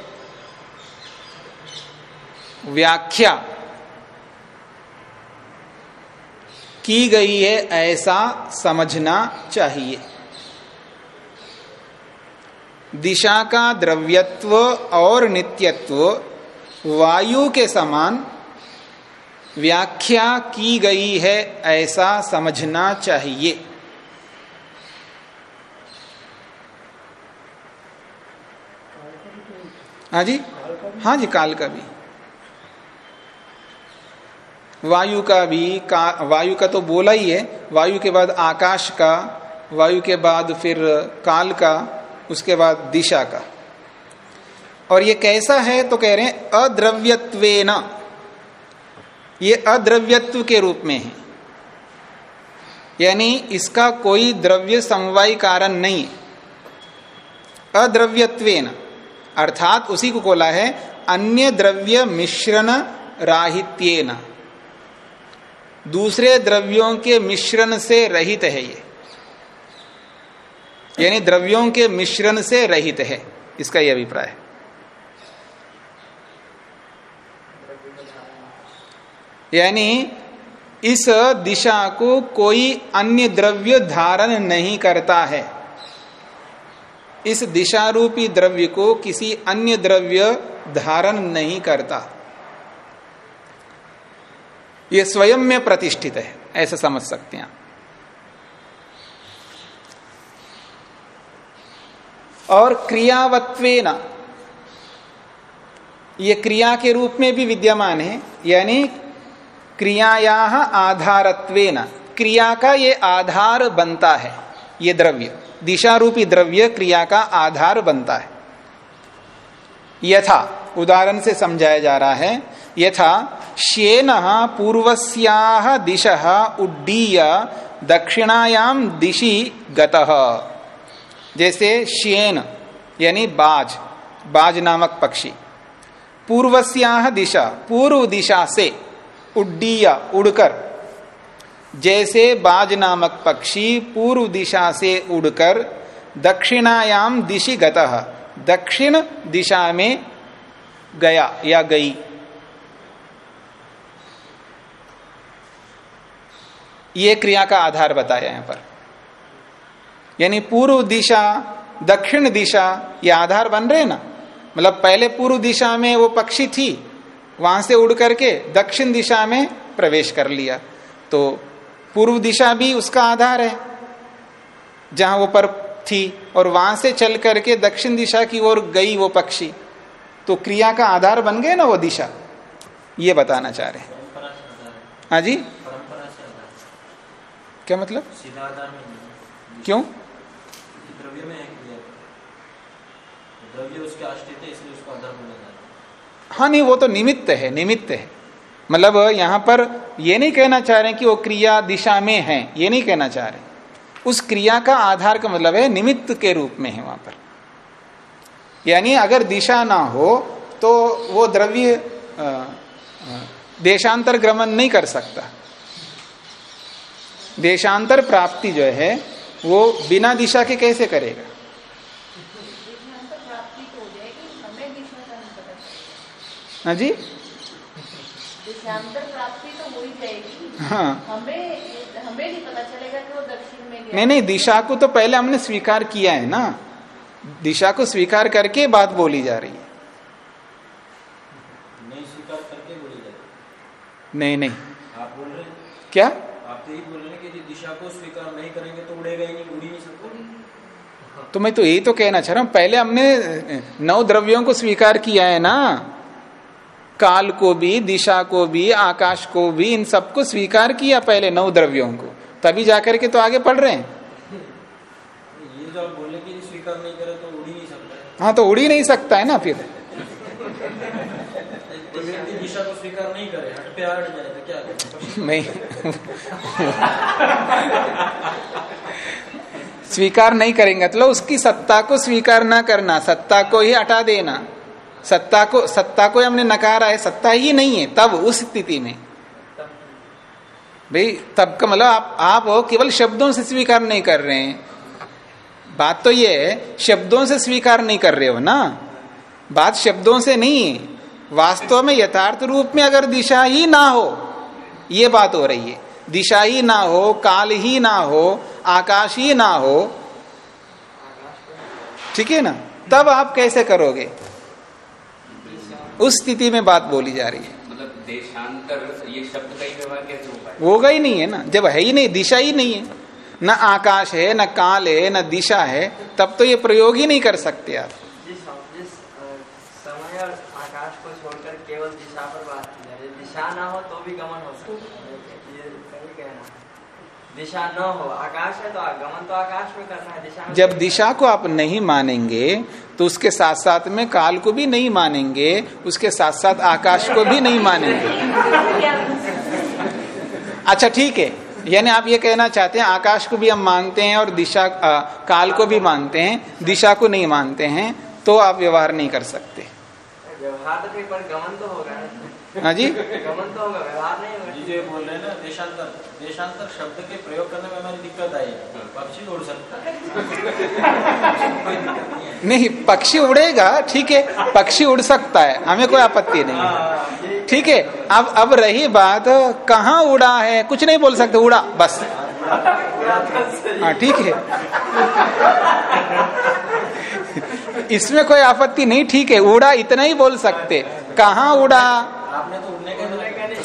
व्याख्या की गई है, ऐसा समझना चाहिए। दिशा का द्रव्यत्व और नित्यत्व वायु के समान व्याख्या की गई है, ऐसा समझना चाहिए। हाँ जी? हाँ जी, काल का भी। वायु का भी, का, वायु का तो बोला ही है। वायु के बाद आकाश का, वायु के बाद फिर काल का। उसके बाद दिशा का। और ये कैसा है तो कह रहे हैं, अद्रव्यत्वेन। ये अद्रव्यत्व के रूप में है। यानी इसका कोई द्रव्य समवाय कारण नहीं अद्रव्यत्वेन। अर्थात उसी को बोला है, अन्य द्रव्य मिश्रण राहित्येन। दूसरे द्रव्यों के मिश्रण से रहित है ये। यानी द्रव्यों के मिश्रण से रहित है। इसका यह अभिप्राय है। यानी इस दिशा को कोई अन्य द्रव्य धारण नहीं करता है। इस दिशा रूपी द्रव्य को किसी अन्य द्रव्य धारण नहीं करता। यह स्वयं में प्रतिष्ठित है, ऐसा समझ सकते हैं और क्रियावत्वेन। ये क्रिया के रूप में भी विद्यमान है, यानी क्रियाया आधारत्वेन। क्रिया का ये आधार बनता है, ये द्रव्य। दिशा रूपी द्रव्य क्रिया का आधार बनता है। यथा, उदाहरण से समझाया जा रहा है, यथा, शेन पूर्वस्या दिश उड्डीय दक्षिणायाम दिशि गतः। जैसे शेन यानी बाज बाज नामक पक्षी। पूर्वस्या दिशा, पूर्व दिशा से उड्डीय उड़कर, जैसे बाज नामक पक्षी पूर्व दिशा से उड़कर दक्षिणायाम दिशि गतः, दक्षिण दिशा में गया या गई। ये क्रिया का आधार बताया यहाँ पर। यानी पूर्व दिशा दक्षिण दिशा ये आधार बन रहे ना? मतलब पहले पूर्व दिशा में वो पक्षी थी वहाँ से उड़ करके दक्षिण दिशा में प्रवेश कर लिया। तो पूर्व दिशा भी उसका आधार है जहाँ वो पर थी और वहाँ से चल करके दक्षिण दिशा की ओर गई वो पक्षी। तो क्रिया का आधार बन गए ना वो दिशा? ये बताना चाह रहे है। हाँ जी? क्या मतलब? सीधा आधार में क्यों है। द्रव्य में है क्रिया है नहीं, वो तो निमित्त है निमित्त है। मतलब यहाँ पर ये नहीं कहना चाह रहे कि वो क्रिया दिशा में है, ये नहीं कहना चाह रहे उस क्रिया का आधार का मतलब है निमित्त के रूप में है वहाँ पर। यानी, अगर दिशा ना हो तो वो द्रव्य देशांतर गमन नहीं कर सकता। देशांतर प्राप्ति जो है, वो बिना दिशा के कैसे करेगा देशांतर प्राप्ति तो हो जाएगी हमें दिशा का नहीं पता चलेगा। हाँ जी? तो हो जाएगी। हमें हमें नहीं पता चलेगा कि वो दक्षिण में नहीं नहीं दिशा को तो पहले हमने स्वीकार किया है ना। दिशा को स्वीकार करके बात बोली जा रही है। नहीं स्वीकार करके बोली जाती नहीं नहीं। आप बोल रहे हैं? क्या? आप तो यही बोल रहे हैं कि दिशा को स्वीकार नहीं करेंगे तो उड़ेगा ही नहीं उड़ ही नहीं सकता। तो मैं तो यही तो कहना चाह रहा हूँ पहले हमने नौ द्रव्यों को स्वीकार किया है ना। काल को भी दिशा को भी आकाश को भी इन सबको स्वीकार किया पहले नौ द्रव्यों को। तभी जाकर के तो आगे पढ़ रहे हैं। ये जो आप बोल कि स्वीकार नहीं करे तो उड़ ही नहीं सकता है। तो उड़ ही नहीं सकता है ना फिर। तो दिशा को स्वीकार नहीं करे हट पे हट जाए तो क्या करें? नहीं। स्वीकार नहीं करेंगे मतलब उसकी सत्ता को स्वीकार ना करना सत्ता को ही हटा देना। सत्ता को सत्ता को हमने नकारा है, सत्ता ही नहीं है, तब उस स्थिति में। भाई, तब का मतलब आप आप केवल शब्दों से स्वीकार नहीं कर रहे हैं। बात तो ये है, शब्दों से स्वीकार नहीं कर रहे हो ना? बात शब्दों से नहीं है। वास्तव में यथार्थ रूप में अगर दिशा ही ना हो, ये बात हो रही है। दिशा ही ना हो, काल ही ना हो, आकाश ही ना हो, ठीक है ना? तब आप कैसे करोगे? उस स्थिति में बात बोली जा रही है। मतलब देशांतर ये शब्द का ही व्यवहार कैसे होगा ही नहीं है ना। जब है ही नहीं दिशा ही नहीं है। न आकाश है न काल है न दिशा है तब तो ये प्रयोग ही नहीं कर सकते आप जिस जिस अ, समय और आकाश को छोड़कर केवल दिशा पर बात की जा रही है दिशा ना हो तो भी गमन हो सकता है ये सही कहना है। दिशा न हो आकाश है तो आ- गमन तो आकाश में करना है दिशा जब दिशा को आप नहीं मानेंगे तो उसके साथ साथ में काल को भी नहीं मानेंगे उसके साथ साथ आकाश को भी नहीं मानेंगे। अच्छा ठीक है। यानी आप ये कहना चाहते हैं आकाश को भी हम मानते हैं और दिशा आ, काल को भी मानते हैं दिशा को नहीं मानते हैं तो आप व्यवहार नहीं कर सकते। व्यवहार तो गमन तो होगा हाँ जी? तो होगा व्यवहार नहीं जी ये बोल रहे हैं ना देशांतर। देशांतर शब्द के प्रयोग करने में हमारी दिक्कत आई। पक्षी उड़ सकता है। नहीं पक्षी उड़ेगा ठीक है पक्षी उड़ सकता है हमें कोई आपत्ति नहीं है। ठीक है अब अब रही बात कहाँ उड़ा है? कुछ नहीं बोल सकते उड़ा बस। हाँ ठीक है। इसमें कोई आपत्ति नहीं ठीक है उड़ा इतना ही बोल सकते। कहाँ उड़ा? आपने तो उड़ने का नहीं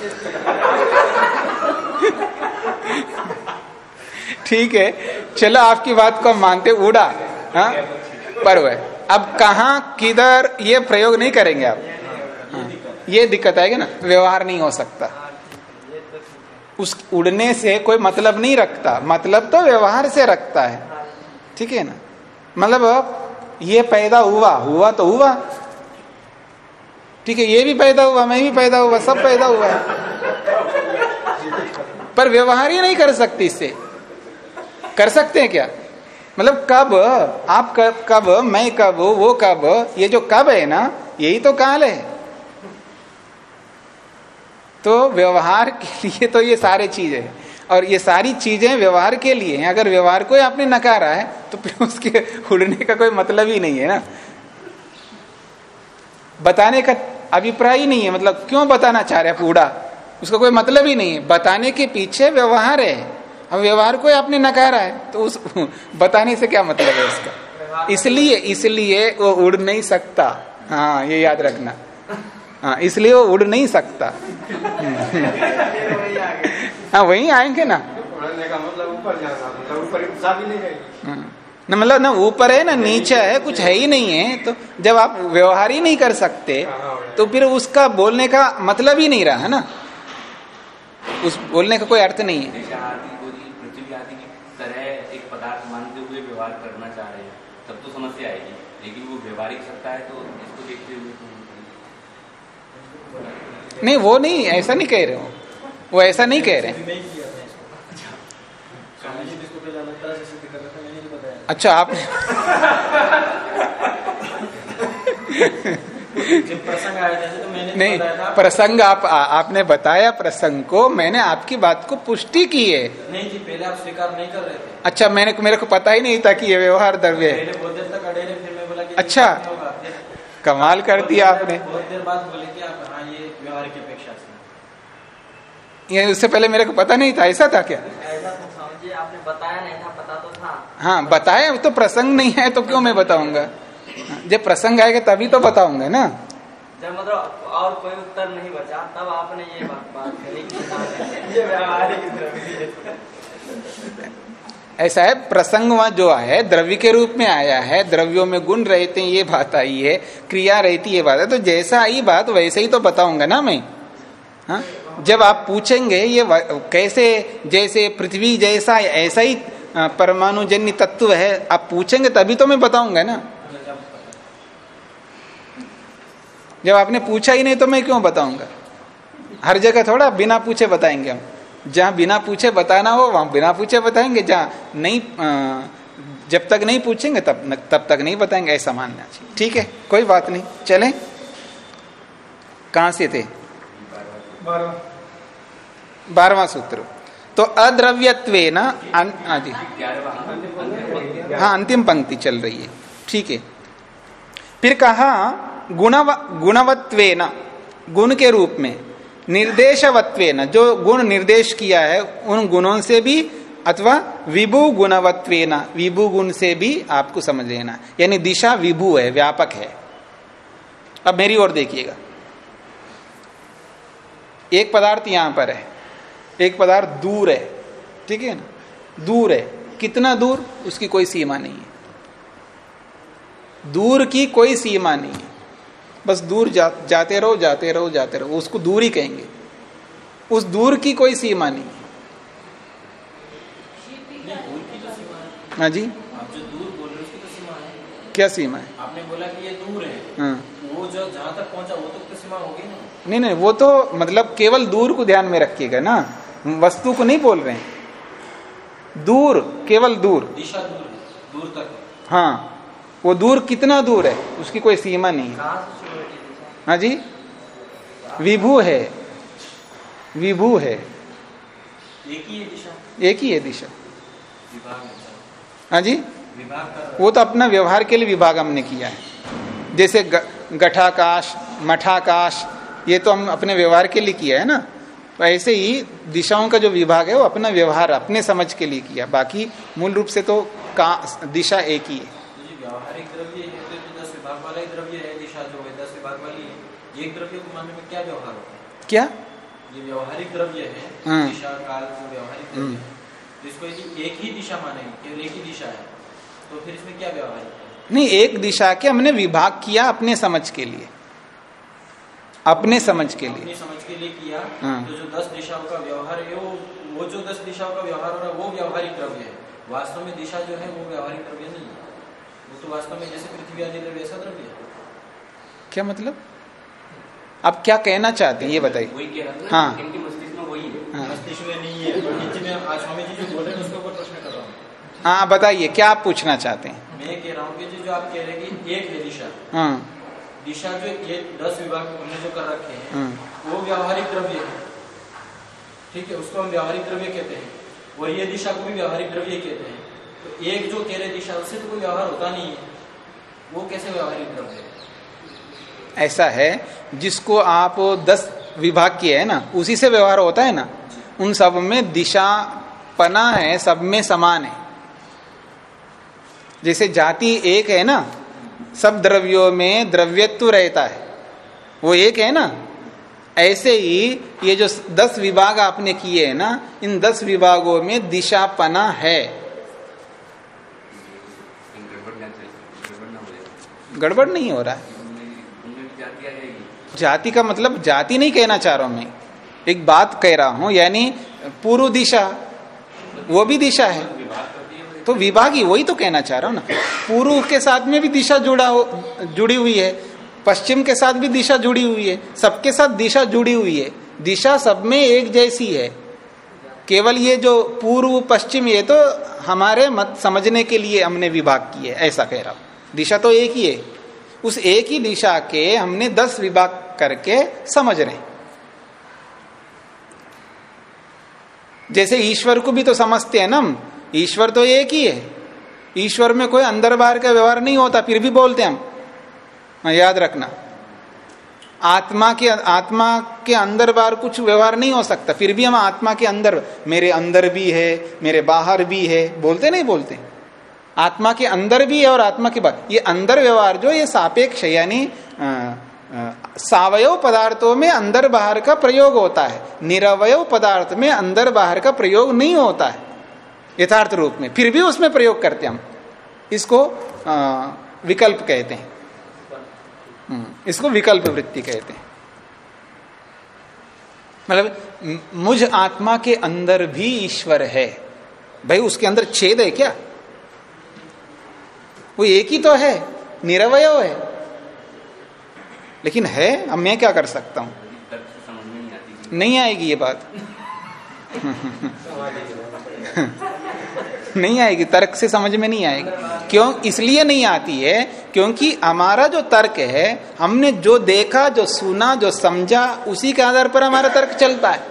ठीक है। चलो आपकी बात को हम मानते उड़ा। हाँ? पर वह अब कहा किधर ये प्रयोग नहीं करेंगे आप। हाँ, ये दिक्कत आएगी ना व्यवहार नहीं हो सकता। उस उड़ने से कोई मतलब नहीं रखता। मतलब तो व्यवहार से रखता है। ठीक है ना? मतलब ये पैदा हुआ हुआ तो हुआ। ठीक है, ये भी पैदा हुआ, मैं भी पैदा हुआ, सब पैदा हुआ है। पर व्यवहार ही नहीं कर सकती इससे। कर सकते हैं क्या? मतलब कब, आप कब कब, मैं कब, वो कब, ये जो कब है ना, यही तो काल है। तो व्यवहार के लिए तो ये सारे चीज़ें हैं। और ये सारी चीज़ें व्यवहार के लिए हैं। अगर व्यवहार को आपने नकारा है तो फिर उसके उड़ने का कोई मतलब ही नहीं है ना। बताने का अभिप्राय ही नहीं है मतलब क्यों बताना चाह रहे हैं आप उड़ा उसका कोई मतलब ही नहीं है। बताने के पीछे व्यवहार है। अब व्यवहार को आपने नकारा है तो उस बताने से क्या मतलब है उसका? इसलिए इसलिए वो उड़ नहीं सकता। हाँ ये याद रखना। हाँ इसलिए वो उड़ नहीं सकता। हाँ वही आएँगे ना? उड़ने का मतलब ऊपर जाना मतलब ऊपर भी नहीं हाँ। न मतलब ना ऊपर है ना नीचे है कुछ है ही नहीं है तो जब आप व्यवहार ही नहीं कर सकते तो फिर उसका बोलने का मतलब ही नहीं रहा है ना? उस बोलने का कोई अर्थ नहीं है। दिशा आदि को जी पृथ्वी आदि की तरह एक पदार्थ मानते हुए व्यवहार करना चाह रहे हैं तब तो समस्या आएगी। लेकिन वो व्यवहारिक सत्ता है तो इसको देखते हुए तो नहीं वो नहीं ऐसा नहीं कह रहे हो। वो ऐसा नहीं कह रहे। अच्छा आप जब प्रसंग आया था तो मैंने नहीं प्रसंग आप आ, आपने बताया प्रसंग को मैंने आपकी बात को पुष्टि की है। नहीं जी पहले आप स्वीकार नहीं कर रहे थे। अच्छा मैंने मेरे को पता ही नहीं था कि ये व्यवहार द्रव्य है। अच्छा। फिर कमाल कर दिया आपने। बहुत देर बाद बोले कि आप हाँ ये व्यवहार की अपेक्षा ये उससे पहले मेरे को पता नहीं था ऐसा था क्या? ऐसा तो समझिए आपने बताया नहीं था पता तो था हाँ बताया तो प्रसंग नहीं है तो क्यों मैं बताऊँगा? जब प्रसंग आएगा तभी तो बताऊँगा ना। जब मतलब और कोई उत्तर नहीं बचा तब आपने ये बात बात करी कि ये व्यवहारिक ऐसा है प्रसंग वहाँ जो है द्रव्य के रूप में आया है द्रव्यों में गुण रहते हैं ये बात आई है क्रिया रहती ये बात है तो जैसा आई बात वैसे ही तो बताऊँगा ना मैं। हाँ? जब आप पूछेंगे ये कैसे जैसे पृथ्वी जैसा ऐसा ही परमाणुजन्य तत्व है। आप पूछेंगे तभी तो मैं बताऊँगा ना। जब आपने पूछा ही नहीं तो मैं क्यों बताऊँगा? हर जगह थोड़ा बिना पूछे बताएँगे हम। जहाँ बिना पूछे बताना हो वहाँ बिना पूछे बताएँगे। जहाँ नहीं अ, जब तक नहीं पूछेंगे तब तब तक नहीं बताएँगे ऐसा मानना चाहिए। ठीक है कोई बात नहीं। चले। कहाँ से थे? बारहवा सूत्र। तो अद्रव्यत्व न हाँ अंतिम पंक्ति चल रही है। ठीक है। फिर कहा, गुणव गुणवत्वेन, गुण के रूप में। निर्देशवत्व जो गुण निर्देश किया है, उन गुणों से भी अथवा विभु गुणवत्व विभु गुण से भी आपको समझ लेना। यानी दिशा विभु है, व्यापक है। अब मेरी ओर देखिएगा। एक पदार्थ यहाँ पर है। एक पदार्थ दूर है ठीक है ना? दूर है। कितना दूर? उसकी कोई सीमा नहीं है। दूर की कोई सीमा नहीं है। बस दूर जा, जाते रहो जाते रहो जाते रहो। उसको दूर ही कहेंगे। उस दूर की कोई सीमा नहीं है। है। जी। आप जो दूर बोल रहे हो उसकी तो सीमा है। क्या सीमा है? आपने बोला कि ये दूर है। हाँ। वो जो जहाँ तक पहुँचा वो तो, तो सीमा होगी ना। नहीं नहीं वो तो मतलब केवल दूर को ध्यान में रखिएगा ना। वस्तु को नहीं बोल रहे हैं। दूर केवल दूर। दिशा दूर है दूर तक है। वो दूर कितना दूर है उसकी कोई सीमा नहीं है। है जी? विभू है विभू है। एक ही है दिशा? एक ही है दिशा। हाँ जी? विभाग वो तो अपना व्यवहार के लिए विभाग हमने किया है। जैसे गठाकाश मठाकाश ये तो हम अपने व्यवहार के लिए किया है ना। तो ऐसे ही दिशाओं का जो विभाग है वो अपना व्यवहार अपने समझ के लिए किया। बाकी मूल रूप से तो का दिशा एक ही है। क्या व्यवहार होता है? क्या? ये व्यवहारिक द्रव्य है हाँ। दिशा काल व्यवहारिक द्रव्य हम्म। है तो इसको यदि एक ही दिशा मानेंगे केवल एक ही दिशा है तो फिर इसमें क्या व्यवहारिक है? नहीं एक दिशा के हमने विभाग किया अपने समझ के लिए। अपने समझ के लिए। अपनी समझ के लिए किया। हाँ। तो जो दस दिशाओं का व्यवहार है वो वो जो दस दिशाओं का व्यवहार हो रहा है वो व्यवहारिक द्रव्य है। वास्तव में दिशा जो है वो व्यवहारिक द्रव्य नहीं है। वो तो वास्तव में जैसे पृथ्वी आदि द्रव्य ऐसा द्रव्य है। क्या मतलब? आप क्या कहना चाहते हैं ये बताइए। हाँ। हूँ। हाँ। बताइए क्या आप पूछना चाहते हैं? मैं कह रहा हूँ कि जो आप कह रहे हैं कि एक है दिशा। हाँ। दिशा जो ये दस विभाग हमने जो कर रखे हैं हाँ वो व्यावहारिक द्रव्य है। ठीक है उसको हम व्यावहारिक द्रव्य कहते हैं। और ये दिशा को भी व्यावहारिक द्रव्य कहते हैं। तो एक जो कह रहे दिशा उससे तो कोई व्यवहार होता नहीं है। वो कैसे व्यावहारिक द्रव्य है? ऐसा है जिसको आप दस विभाग किए है ना उसी से व्यवहार होता है ना? उन सब में दिशा पना है सब में समान है। जैसे जाति एक है ना सब द्रव्यों में द्रव्यत्व रहता है। वो एक है ना? ऐसे ही ये जो दस विभाग आपने किए हैं ना, इन दस विभागों में दिशापना है। गड़बड़ नहीं हो रहा है। जाती का मतलब जाति नहीं कहना चाह रहा हूँ मैं। एक बात कह रहा हूँ, यानी पूर्व दिशा, वो भी दिशा है। तो विभाग ही वही तो कहना चाह रहा हूँ ना। पूर्व के साथ में भी दिशा जुड़ा हो, जुड़ी हुई है। पश्चिम के साथ भी दिशा जुड़ी हुई है। सबके साथ दिशा जुड़ी हुई है। दिशा सब में एक जैसी है। केवल ये जो पूर्व, पश्चिम, ये तो हमारे मत समझने के लिए हमने विभाग किए, ऐसा कह रहा हूँ। दिशा तो एक ही है। उस एक ही दिशा के हमने दस विभाग करके समझ रहे हैं। जैसे ईश्वर को भी तो समझते हैं ना हम। ईश्वर तो एक ही है। ईश्वर में कोई अंदर बाहर का व्यवहार नहीं होता फिर भी बोलते हम। हाँ, याद रखना। आत्मा के आत्मा के अंदर बाहर कुछ व्यवहार नहीं हो सकता फिर भी हम आत्मा के अंदर मेरे अंदर भी है मेरे बाहर भी है बोलते नहीं बोलते। आत्मा के अंदर भी है और आत्मा के बाहर। ये अंदर व्यवहार जो ये सापेक्ष है यानी सावयव पदार्थों में अंदर बाहर का प्रयोग होता है। निरवय पदार्थ में अंदर बाहर का प्रयोग नहीं होता है। यथार्थ रूप में। फिर भी उसमें प्रयोग करते हम। इसको अ, विकल्प कहते हैं। हम्म, इसको विकल्प वृत्ति कहते हैं। मतलब मुझ आत्मा के अंदर भी ईश्वर है। भाई उसके अंदर छेद है क्या? वो एक ही तो है निरवय है। लेकिन है अब मैं क्या कर सकता हूँ? नहीं नहीं आएगी ये बात। नहीं आएगी, तर्क से समझ में नहीं आएगी। क्यों? इसलिए नहीं आती है क्योंकि हमारा जो तर्क है, हमने जो देखा, जो सुना, जो समझा, उसी के आधार पर हमारा तर्क चलता है।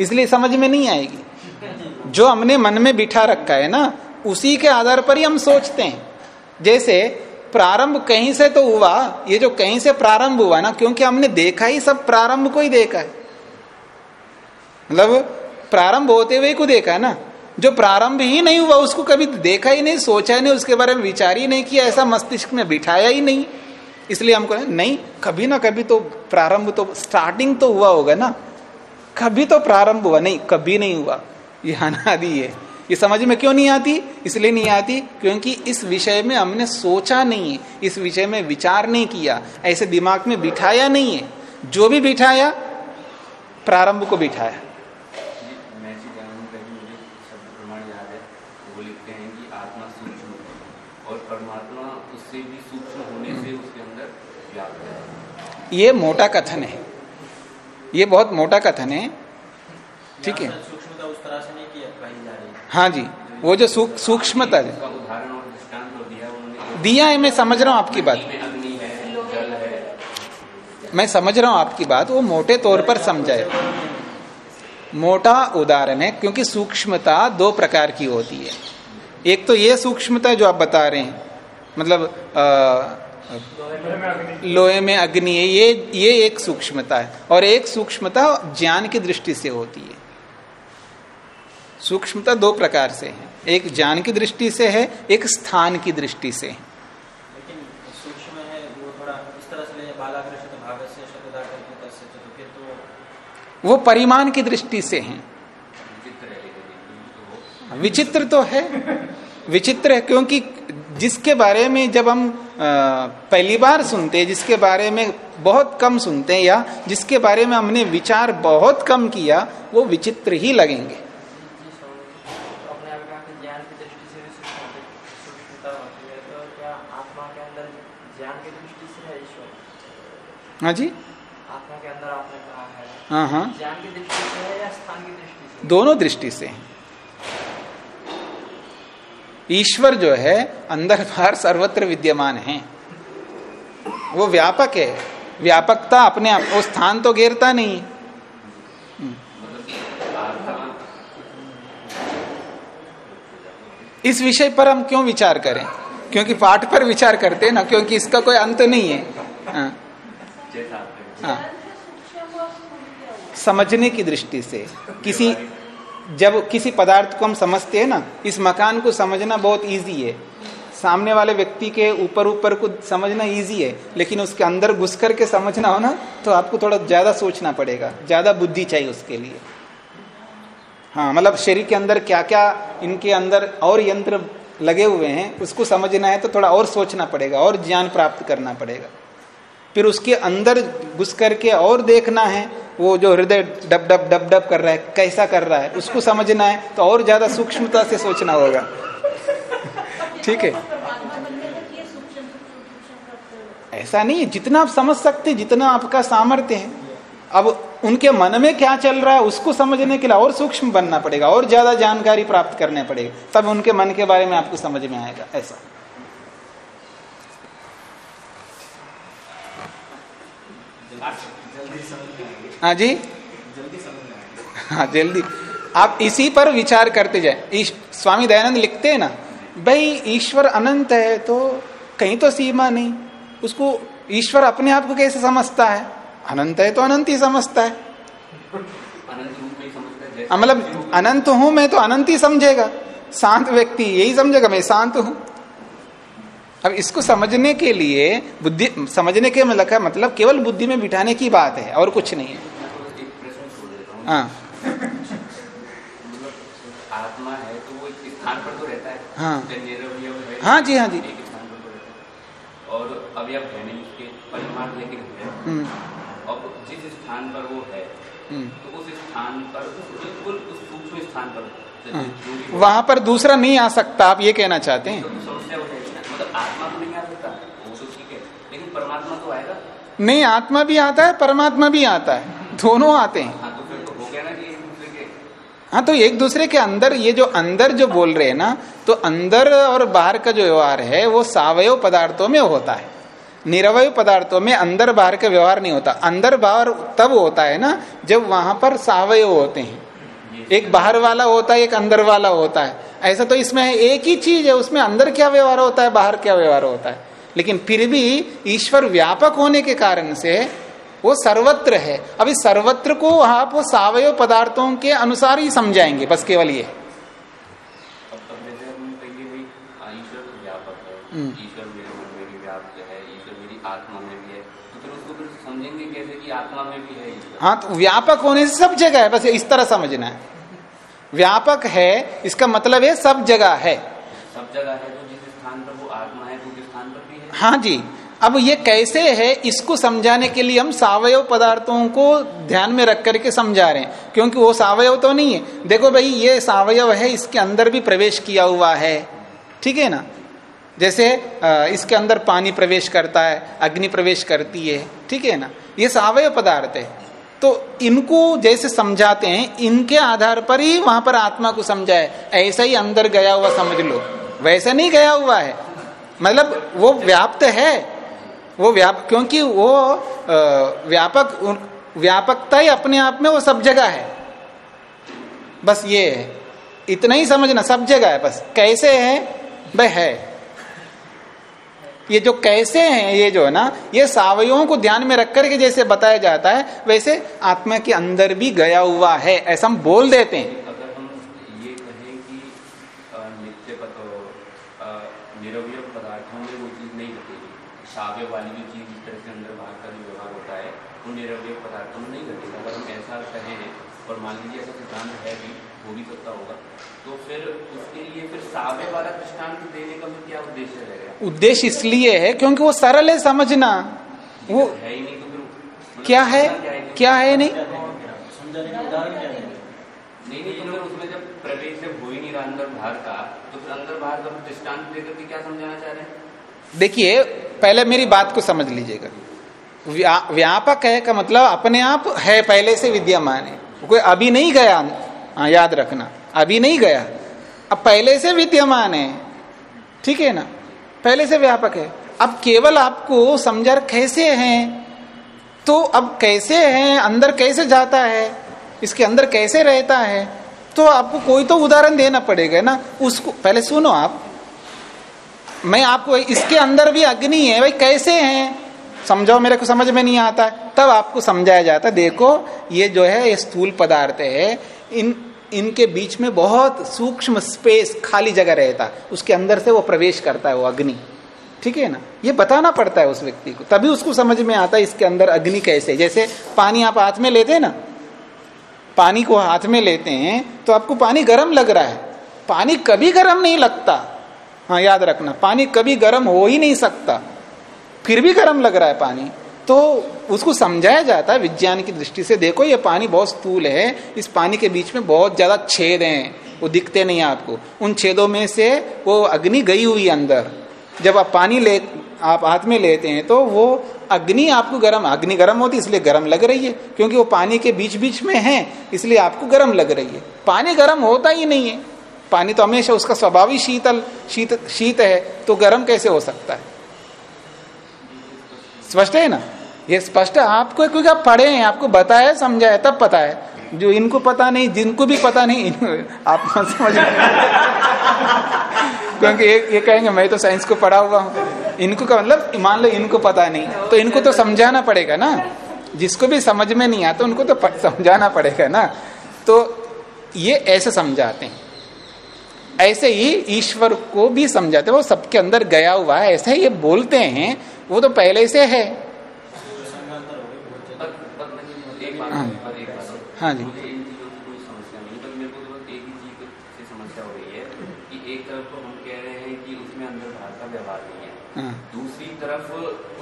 इसलिए समझ में नहीं आएगी। जो हमने मन में बिठा रखा है ना, उसी के आधार पर ही हम सोचते हैं। जैसे प्रारंभ कहीं से तो हुआ, ये जो कहीं से प्रारंभ हुआ ना, क्योंकि हमने देखा ही सब, प्रारंभ को ही देखा है। मतलब प्रारंभ होते हुए को देखा है ना। जो प्रारंभ ही नहीं हुआ, उसको कभी देखा ही नहीं, सोचा ही नहीं, उसके बारे में विचार ही नहीं किया, ऐसा मस्तिष्क में बिठाया ही नहीं। इसलिए हमको नहीं, कभी ना कभी तो प्रारंभ तो स्टार्टिंग तो हुआ होगा ना। कभी तो प्रारंभ हुआ, नहीं, कभी नहीं हुआ। ये अनादि है। ये समझ में क्यों नहीं आती? इसलिए नहीं आती, क्योंकि इस विषय में हमने सोचा नहीं है, इस विषय में विचार नहीं किया, ऐसे दिमाग में बिठाया नहीं है। जो भी बिठाया, प्रारंभ को बिठाया महर्षि दयानंद का ही मुझे शब्द प्रमाण याद है वो लिखते हैं कि आत्मा सूक्ष्म है और परमात्मा उससे भी सूक्ष्म होने से उसके अंदर व्याप्त है ये मोटा कथन है। ये बहुत मोटा कथन है। ठीक है। सूक्ष्मता उस तरह से नहीं किया कही जा रही है। हाँ जी। वो जो सूक्ष्मता है। और दृष्टांत जो दिया है मैं समझ रहा हूँ आपकी बात। है है। मैं समझ रहा हूँ आपकी बात। वो मोटे तौर पर समझाए। मोटा उदाहरण है क्योंकि सूक्ष्मता दो प्रकार की होती है। एक तो ये सूक्ष्मता जो आप बता रहे हैं मतलब आ, लोहे में अग्नि है ये ये एक सूक्ष्मता है। और एक सूक्ष्मता ज्ञान की दृष्टि से होती है। सूक्ष्मता दो प्रकार से है। एक ज्ञान की दृष्टि से है एक स्थान की दृष्टि से है। लेकिन सूक्ष्म है वो थोड़ा इस तरह से ले बालाग्रस्त भाग से शतदा करके तस्य च, तो फिर तो वो परिमाण की दृष्टि से है। विचित्र तो तो है। विचित्र है क्योंकि जिसके बारे में जब हम पहली बार सुनते हैं जिसके बारे में बहुत कम सुनते हैं या जिसके बारे में हमने विचार बहुत कम किया वो विचित्र ही लगेंगे। है जी? आत्मा के अंदर आपने कहा है हाँ ज्ञान की दृष्टि से या स्थान की दृष्टि से? दोनों दृष्टि से। है ईश्वर जो है अंदर बाहर सर्वत्र विद्यमान है। वो व्यापक है। व्यापकता अपने आप वो स्थान तो घेरता नहीं। इस विषय पर हम क्यों विचार करें? क्योंकि पाठ पर विचार करते हैं ना क्योंकि इसका कोई अंत नहीं है। हाँ, आपने हाँ। क्या हुआ? समझने की दृष्टि से किसी जब किसी पदार्थ को हम समझते हैं ना, इस मकान को समझना बहुत इजी है। सामने वाले व्यक्ति के ऊपर ऊपर को समझना इजी है, लेकिन उसके अंदर घुस करके समझना हो ना तो आपको थोड़ा ज़्यादा सोचना पड़ेगा, ज़्यादा बुद्धि चाहिए उसके लिए। हाँ मतलब शरीर के अंदर क्या क्या इनके अंदर और यंत्र लगे हुए हैं, उसको समझना है तो थोड़ा और सोचना पड़ेगा, और ज्ञान प्राप्त करना पड़ेगा। फिर उसके अंदर घुस करके और देखना है वो जो हृदय डब डब डब डब कर रहा है, कैसा कर रहा है, उसको समझना है तो और ज़्यादा सूक्ष्मता से सोचना होगा। ठीक है? ऐसा नहीं है, जितना आप समझ सकते, जितना आपका सामर्थ्य है। अब उनके मन में क्या चल रहा है, उसको समझने के लिए और सूक्ष्म बनना पड़ेगा, और ज़्यादा जानकारी प्राप्त करने पड़ेगा। तब उनके मन के बारे में आपको समझ में आएगा, ऐसा। हाँ जी? हाँ जल्दी। आप इसी पर विचार करते जाए। स्वामी दयानंद लिखते हैं ना भाई ईश्वर अनंत है तो कहीं तो सीमा नहीं। उसको ईश्वर अपने आप को कैसे समझता है? अनंत है तो अनंत ही समझता है। हाँ, मतलब अनंत हूँ मैं तो अनंत ही समझेगा। शांत व्यक्ति यही समझेगा मैं शांत हूँ। अब इसको समझने के लिए बुद्धि समझने के मतलब का मतलब केवल बुद्धि में बिठाने की बात है और कुछ नहीं है। तो हूँ। हाँ। मतलब आत्मा है तो वो स्थान पर तो रहता है। हाँ। जी, हाँ जी। तो है। और अवयव है नहीं उसके परिमाण लेकिन है। हम्म, अब जिस स्थान पर वो है हम्म। तो उस स्थान पर बिल्कुल उस सूक्ष्म स्थान पर हाँ। वहाँ पर दूसरा नहीं आ सकता आप ये कहना चाहते हैं। आत्मा तो नहीं आ सकता वो तो ठीक है लेकिन परमात्मा तो आएगा। नहीं आत्मा भी आता है परमात्मा भी आता है दोनों आते हैं। हाँ तो तो हो गया ना के हाँ तो एक दूसरे के अंदर ये जो अंदर जो बोल रहे हैं ना तो अंदर और बाहर का जो व्यवहार है वो सावयव पदार्थों में होता है। निरवय पदार्थों में अंदर बाहर का व्यवहार नहीं होता। अंदर बाहर तब होता है ना जब वहाँ पर सावयव होते हैं। एक बाहर वाला होता है एक अंदर वाला होता है। ऐसा तो इसमें है एक ही चीज़ है उसमें अंदर क्या व्यवहार होता है बाहर क्या व्यवहार होता है। लेकिन फिर भी ईश्वर व्यापक होने के कारण से वो सर्वत्र है। अभी सर्वत्र को आप वो सावयव पदार्थों के अनुसार ही समझाएँगे बस केवल ये अब तब जैसे हम कहेंगे भाई हाँ, ईश्वर तो व्यापक है हम्म। ईश्वर मेरे मन में भी व्याप्त है ईश्वर मेरी आत्मा में भी है तो फिर उसको फिर समझेंगे कैसे कि आत्मा में भी है तो व्यापक होने से सब जगह है बस इस तरह समझना है। व्यापक है इसका मतलब है सब जगह है। सब जगह है तो जिस स्थान पर वो आत्मा है उस स्थान पर भी है? हाँ जी अब ये कैसे है इसको समझाने के लिए हम सावयव पदार्थों को ध्यान में रख करके समझा रहे हैं क्योंकि वो सावयव तो नहीं है। देखो भाई ये सावयव है इसके अंदर भी प्रवेश किया हुआ है ठीक है ना? जैसे इसके अंदर पानी प्रवेश करता है अग्नि प्रवेश करती है ठीक है ना? ये सावयव पदार्थ है। तो इनको जैसे समझाते हैं, इनके आधार पर ही वहाँ पर आत्मा को समझाए ऐसा ही अंदर गया हुआ समझ लो। वैसा नहीं गया हुआ है। मतलब वो व्याप्त है। वो व्याप, क्योंकि वो व्यापक व्यापकता ही अपने आप में वो सब जगह है। बस ये है। इतना ही समझना, सब जगह है बस। कैसे है? वह है। ये जो कैसे हैं, ये जो है ना, ये सावयों को ध्यान में रख करके जैसे बताया जाता है, वैसे आत्मा के अंदर भी गया हुआ है, ऐसा हम बोल देते हैं। वो वो और मान लीजिए ऐसा सिद्धांत है भी हो भी सकता होगा तो फिर उसके लिए फिर साव्य वाला दृष्टांत देने का भी क्या उद्देश्य रहेगा? उद्देश्य इसलिए है क्योंकि वो सरल है समझना। वो है ही नहीं तो फिर मतलब क्या है? क्या है? नहीं? समझाने का उदाहरण क्या है? नहीं नहीं तो उसमें जब प्रवेश जब हो ही नहीं रहा अंदर बाहर का तो फिर अंदर बाहर का दृष्टांत देकर के क्या समझाना चाह रहे हैं? देखिए पहले मेरी बात को समझ लीजिएगा। व्या, व्यापक है का मतलब अपने आप है पहले से विद्यमान है। कोई अभी नहीं गया। हाँ याद रखना, अभी नहीं गया। अब पहले से विद्यमान है। ठीक है ना? पहले से व्यापक है। अब केवल आपको समझा कैसे हैं? तो अब कैसे हैं? अंदर कैसे जाता है? इसके अंदर कैसे रहता है? तो आपको कोई तो उदाहरण देना पड़ेगा ना। उसको, पहले सुनो आप। मैं आपको, इसके अंदर भी अग्नि है। भाई, कैसे हैं? समझाओ मेरे को समझ में नहीं आता तब आपको समझाया जाता है, देखो ये जो है ये स्थूल पदार्थ है इन इनके बीच में बहुत सूक्ष्म स्पेस खाली जगह रहता उसके अंदर से वो प्रवेश करता है वो अग्नि। ठीक है ना? ये बताना पड़ता है उस व्यक्ति को। तभी उसको समझ में आता है इसके अंदर अग्नि कैसे जैसे पानी आप हाथ में लेते हैं ना पानी को हाथ में लेते हैं तो आपको पानी गर्म लग रहा है। पानी कभी गर्म नहीं लगता। हाँ याद रखना पानी कभी गर्म हो ही नहीं सकता। फिर भी गर्म लग रहा है पानी। तो उसको समझाया जाता है विज्ञान की दृष्टि से। देखो, ये पानी बहुत स्थूल है। इस पानी के बीच में बहुत ज़्यादा छेद हैं। वो दिखते नहीं आपको। उन छेदों में से वो अग्नि गई हुई अंदर। जब आप पानी ले, आप हाथ में लेते हैं तो वो अग्नि आपको गर्म, अग्नि गर्म होती इसलिए गर्म लग रही है। क्योंकि वो पानी के बीच बीच में है, इसलिए आपको गर्म लग रही है। पानी गर्म होता ही नहीं है। पानी तो हमेशा उसका स्वभाव ही शीतल, शीत शीत है। तो गर्म कैसे हो सकता है? स्पष्ट है ना? ये स्पष्ट है आपको क्योंकि आप पढ़े हैं आपको बताया समझाया तब पता है। जो इनको पता नहीं जिनको भी पता नहीं आप समझ क्योंकि ये, ये कहेंगे मैं तो साइंस को पढ़ा हुआ हूँ। इनको का मतलब मान लो इनको पता नहीं तो इनको तो समझाना पड़ेगा ना। जिसको भी समझ में नहीं आता उनको तो समझाना पड़ेगा ना। तो ये ऐसे समझाते हैं। ऐसे ही ईश्वर को भी समझाते हैं। वो सबके अंदर गया हुआ है ऐसे ही ये बोलते हैं वो तो पहले से है हाँ। जी। एक तरफ़। दूसरी तरफ़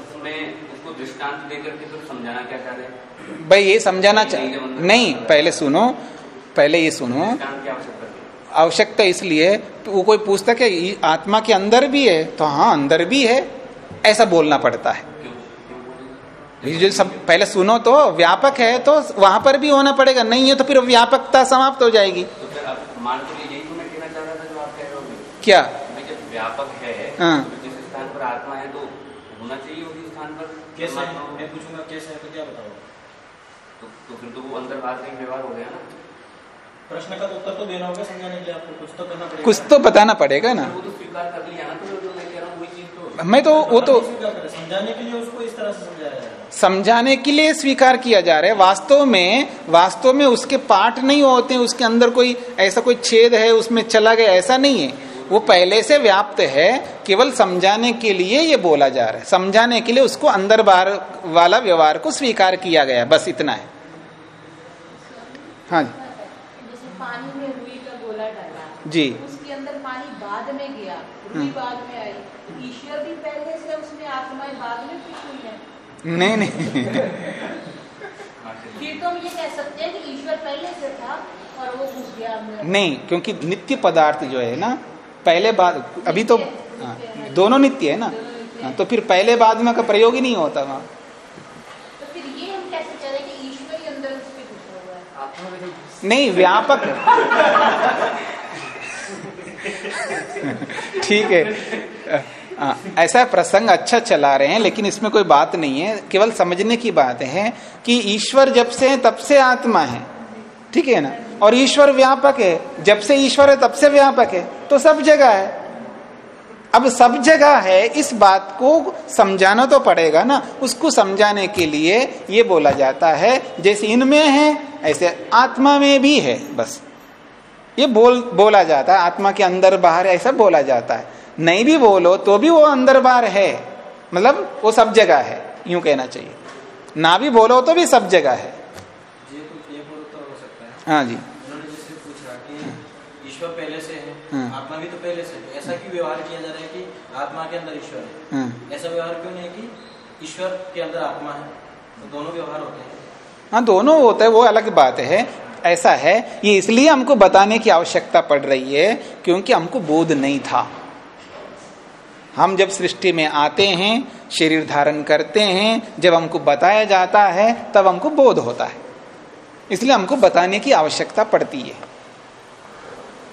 उसमें उसको दृष्टांत देकर के तो समझाना क्या चाह रहे हैं भाई, ये समझाना चाहिए नहीं, पहले सुनो, पहले ये सुनो आवश्यकता इसलिए वो कोई पूछता कि आत्मा के अंदर भी है तो हाँ अंदर भी है ऐसा बोलना पड़ता है। क्यों क्यों जो सब पहले सुनो तो व्यापक है तो वहाँ पर भी होना पड़ेगा नहीं है तो फिर व्यापकता समाप्त हो जाएगी। तो तो मैं कहना चाह रहा था जो आप कह रहे हो। क्या? व्यापक है हाँ। तो जिस स्थान पर आत्मा है तो होना चाहिए उसी स्थान पर कैसे? है परमात्मा मैं पूछूँगा कैसे है तो क्या बताओ? तो, तो फिर तो वो अंदर बाहर का व्यवहार हो गया ना। प्रश्न का तो उत्तर तो देना होगा समझाने के लिए आपको कुछ तो करना पड़ेगा। कुछ तो बताना पड़ेगा ना। वो तो स्वीकार कर लिया ना तो मैं तो वो तो समझाने के लिए उसको इस तरह से समझाया समझाने के लिए स्वीकार किया जा रहा है। वास्तव में वास्तव में उसके पार्ट नहीं होते हैं उसके अंदर कोई ऐसा कोई छेद है उसमें चला गया ऐसा नहीं है। वो पहले से व्याप्त है केवल समझाने के लिए ये बोला जा रहा है। समझाने के लिए उसको अंदर बाहर वाला व्यवहार को स्वीकार किया गया बस इतना है। हाँ जी। जैसे पानी में रुई का गोला डाला जी। उसके अंदर पानी बाद में गया रुई बाद में आई। ईश्वर भी पहले से उसमें आत्माएँ बाद में कुछ हुई है। नहीं नहीं। फिर तो हम ये कह सकते हैं कि ईश्वर पहले से था और वो घुस गया नहीं क्योंकि नित्य पदार्थ जो है ना पहले बाद अभी तो हाँ, दोनों नित्य है ना? हाँ, तो फिर पहले बाद में का प्रयोग ही नहीं होता वहाँ। तो नहीं व्यापक। ठीक है। आ, ऐसा प्रसंग अच्छा चला रहे हैं लेकिन इसमें कोई बात नहीं है। केवल समझने की बात है कि ईश्वर जब से है तब से आत्मा है। ठीक है ना? और ईश्वर व्यापक है। जब से ईश्वर है तब से व्यापक है। तो सब जगह है। अब सब जगह है इस बात को समझाना तो पड़ेगा ना। उसको समझाने के लिए ये बोला जाता है जैसे इनमें है ऐसे आत्मा में भी है बस। ये बोल बोला जाता है आत्मा के अंदर बाहर ऐसा बोला जाता है। नहीं भी बोलो तो भी वो अंदर बार है। मतलब वो सब जगह है यूँ कहना चाहिए। ना भी बोलो तो भी सब जगह है। तो तो हो सकता है। हाँ जी। उन्होंने जैसे पूछा कि ईश्वर पहले से है हाँ। आत्मा भी तो पहले से है। ऐसा क्यों व्यवहार किया जा रहा है कि आत्मा के अंदर ईश्वर है? हाँ। ऐसा व्यवहार क्यों नहीं है कि ईश्वर के अंदर आत्मा है? तो दोनों व्यवहार होते हैं। हाँ दोनों होता है वो अलग बात है। ऐसा है ये इसलिए हमको बताने की आवश्यकता पड़ रही है क्योंकि हमको बोध नहीं था। हम जब सृष्टि में आते हैं शरीर धारण करते हैं जब हमको बताया जाता है तब हमको बोध होता है। इसलिए हमको बताने की आवश्यकता पड़ती है।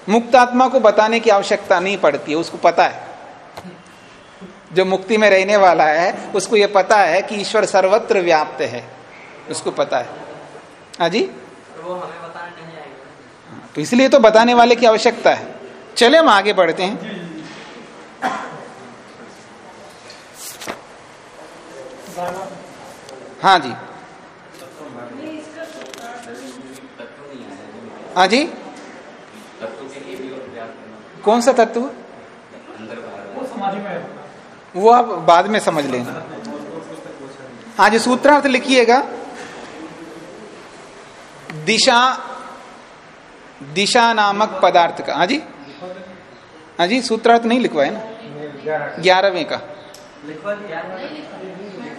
मुक्त आत्मा को बताने की आवश्यकता नहीं पड़ती है उसको पता है। जो मुक्ति में रहने वाला है उसको यह पता है कि ईश्वर सर्वत्र व्याप्त है। उसको पता है। हाँ जी? तो वो हमें बताने नहीं आएगा। तो इसलिए तो बताने वाले की आवश्यकता है। चले हम आगे बढ़ते हैं। हाँ जी। हाँ जी। कौन सा तत्व? वो आप बाद में समझ लेना। हाँ जी सूत्रार्थ लिखिएगा। दिशा दिशा नामक पदार्थ का। हाँ जी। हाँ जी, सूत्रार्थ नहीं लिखवाए ना। ग्यारहवें का।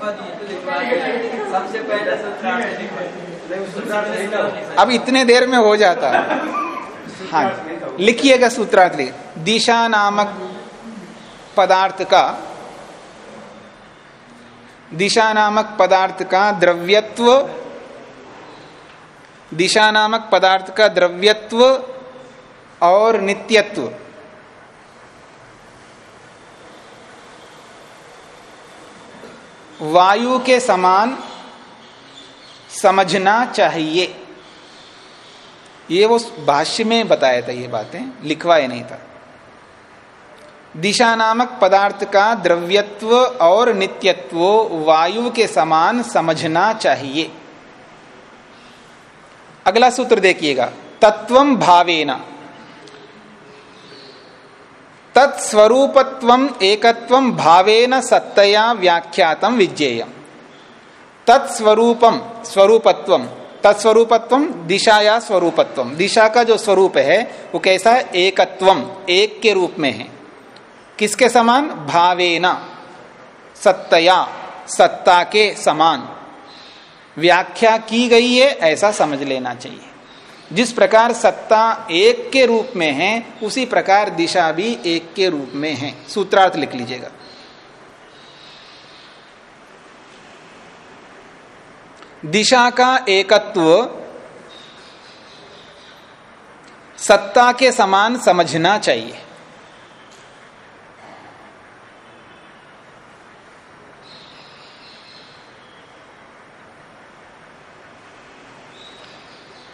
अब इतने देर में हो जाता। है हाँ लिखिएगा सूत्रार्थ दिशा नामक पदार्थ का, दिशा नामक पदार्थ का द्रव्यत्व, दिशा नामक पदार्थ का द्रव्यत्व और नित्यत्व। वायु के समान समझना चाहिए। ये वो भाष्य में बताया था ये बातें लिखवाए नहीं था। दिशा नामक पदार्थ का द्रव्यत्व और नित्यत्व वायु के समान समझना चाहिए। अगला सूत्र देखिएगा तत्वम भावेना। तत्स्वरूपत्व एकत्वम भावेन सत्तया व्याख्यातम विज्ञेयम। तत्स्वरूपम स्वरूपत्वम तत्स्वरूपत्व दिशा या स्वरूपत्वम दिशा का जो स्वरूप है, वो कैसा है? एकत्वम एक के रूप में है। किसके समान? भावेना। सत्तया, सत्ता के समान। व्याख्या की गई है, ऐसा समझ लेना चाहिए। जिस प्रकार सत्ता एक के रूप में है, उसी प्रकार दिशा भी एक के रूप में है। सूत्रार्थ लिख लीजिएगा। दिशा का एकत्व सत्ता के समान समझना चाहिए।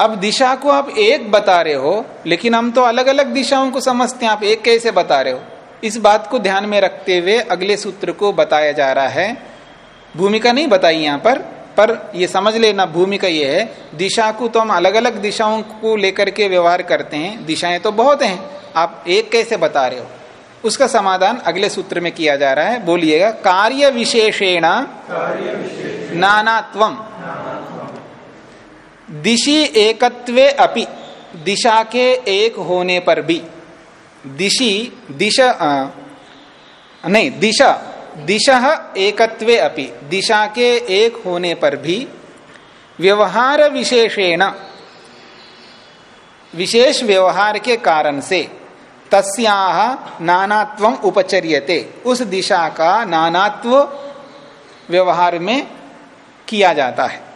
अब दिशा को आप एक बता रहे हो लेकिन हम तो अलग अलग दिशाओं को समझते हैं आप एक कैसे बता रहे हो? इस बात को ध्यान में रखते हुए अगले सूत्र को बताया जा रहा है। भूमिका नहीं बताई यहाँ पर पर ये समझ लेना भूमिका ये है दिशा को तो हम अलग अलग दिशाओं को लेकर के व्यवहार करते हैं दिशाएँ तो बहुत हैं आप एक कैसे बता रहे हो? उसका समाधान अगले सूत्र में किया जा रहा है बोलिएगा कार्य विशेषेण नानात्वम दिशि एकत्वे अपि दिशा के एक होने पर भी। दिशि दिशा आ, नहीं दिशा दिशा एकत्वे अपि दिशा के एक होने पर भी व्यवहार विशेषेण विशेष व्यवहार के कारण से तस्याह नानात्व उपचर्यते। उस दिशा का नानात्व व्यवहार में किया जाता है।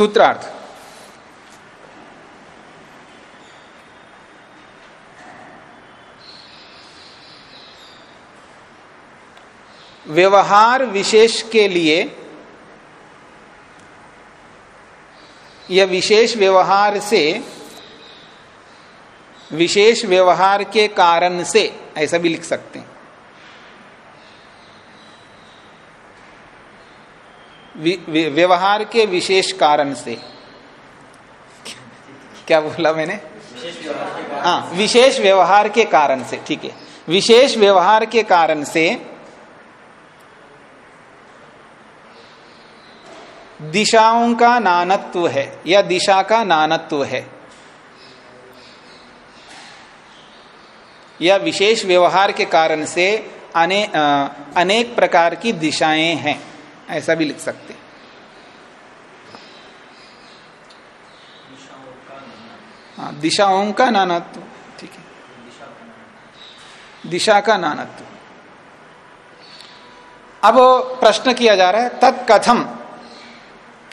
सूत्रार्थ। व्यवहार विशेष के लिए यह विशेष व्यवहार से, विशेष व्यवहार के कारण से, ऐसा भी लिख सकते हैं। व्यवहार के विशेष कारण से। क्या बोला मैंने? हाँ विशेष व्यवहार के कारण से ठीक है। विशेष व्यवहार के कारण से दिशाओं का नानत्व है या दिशा का नानत्व है। या विशेष व्यवहार के कारण से अने, अनेक प्रकार की दिशाएँ हैं। ऐसा भी लिख सकते हाँ। दिशाओं का नानत्व ठीक है। दिशा का नानत्व। अब प्रश्न किया जा रहा है तत्कथम।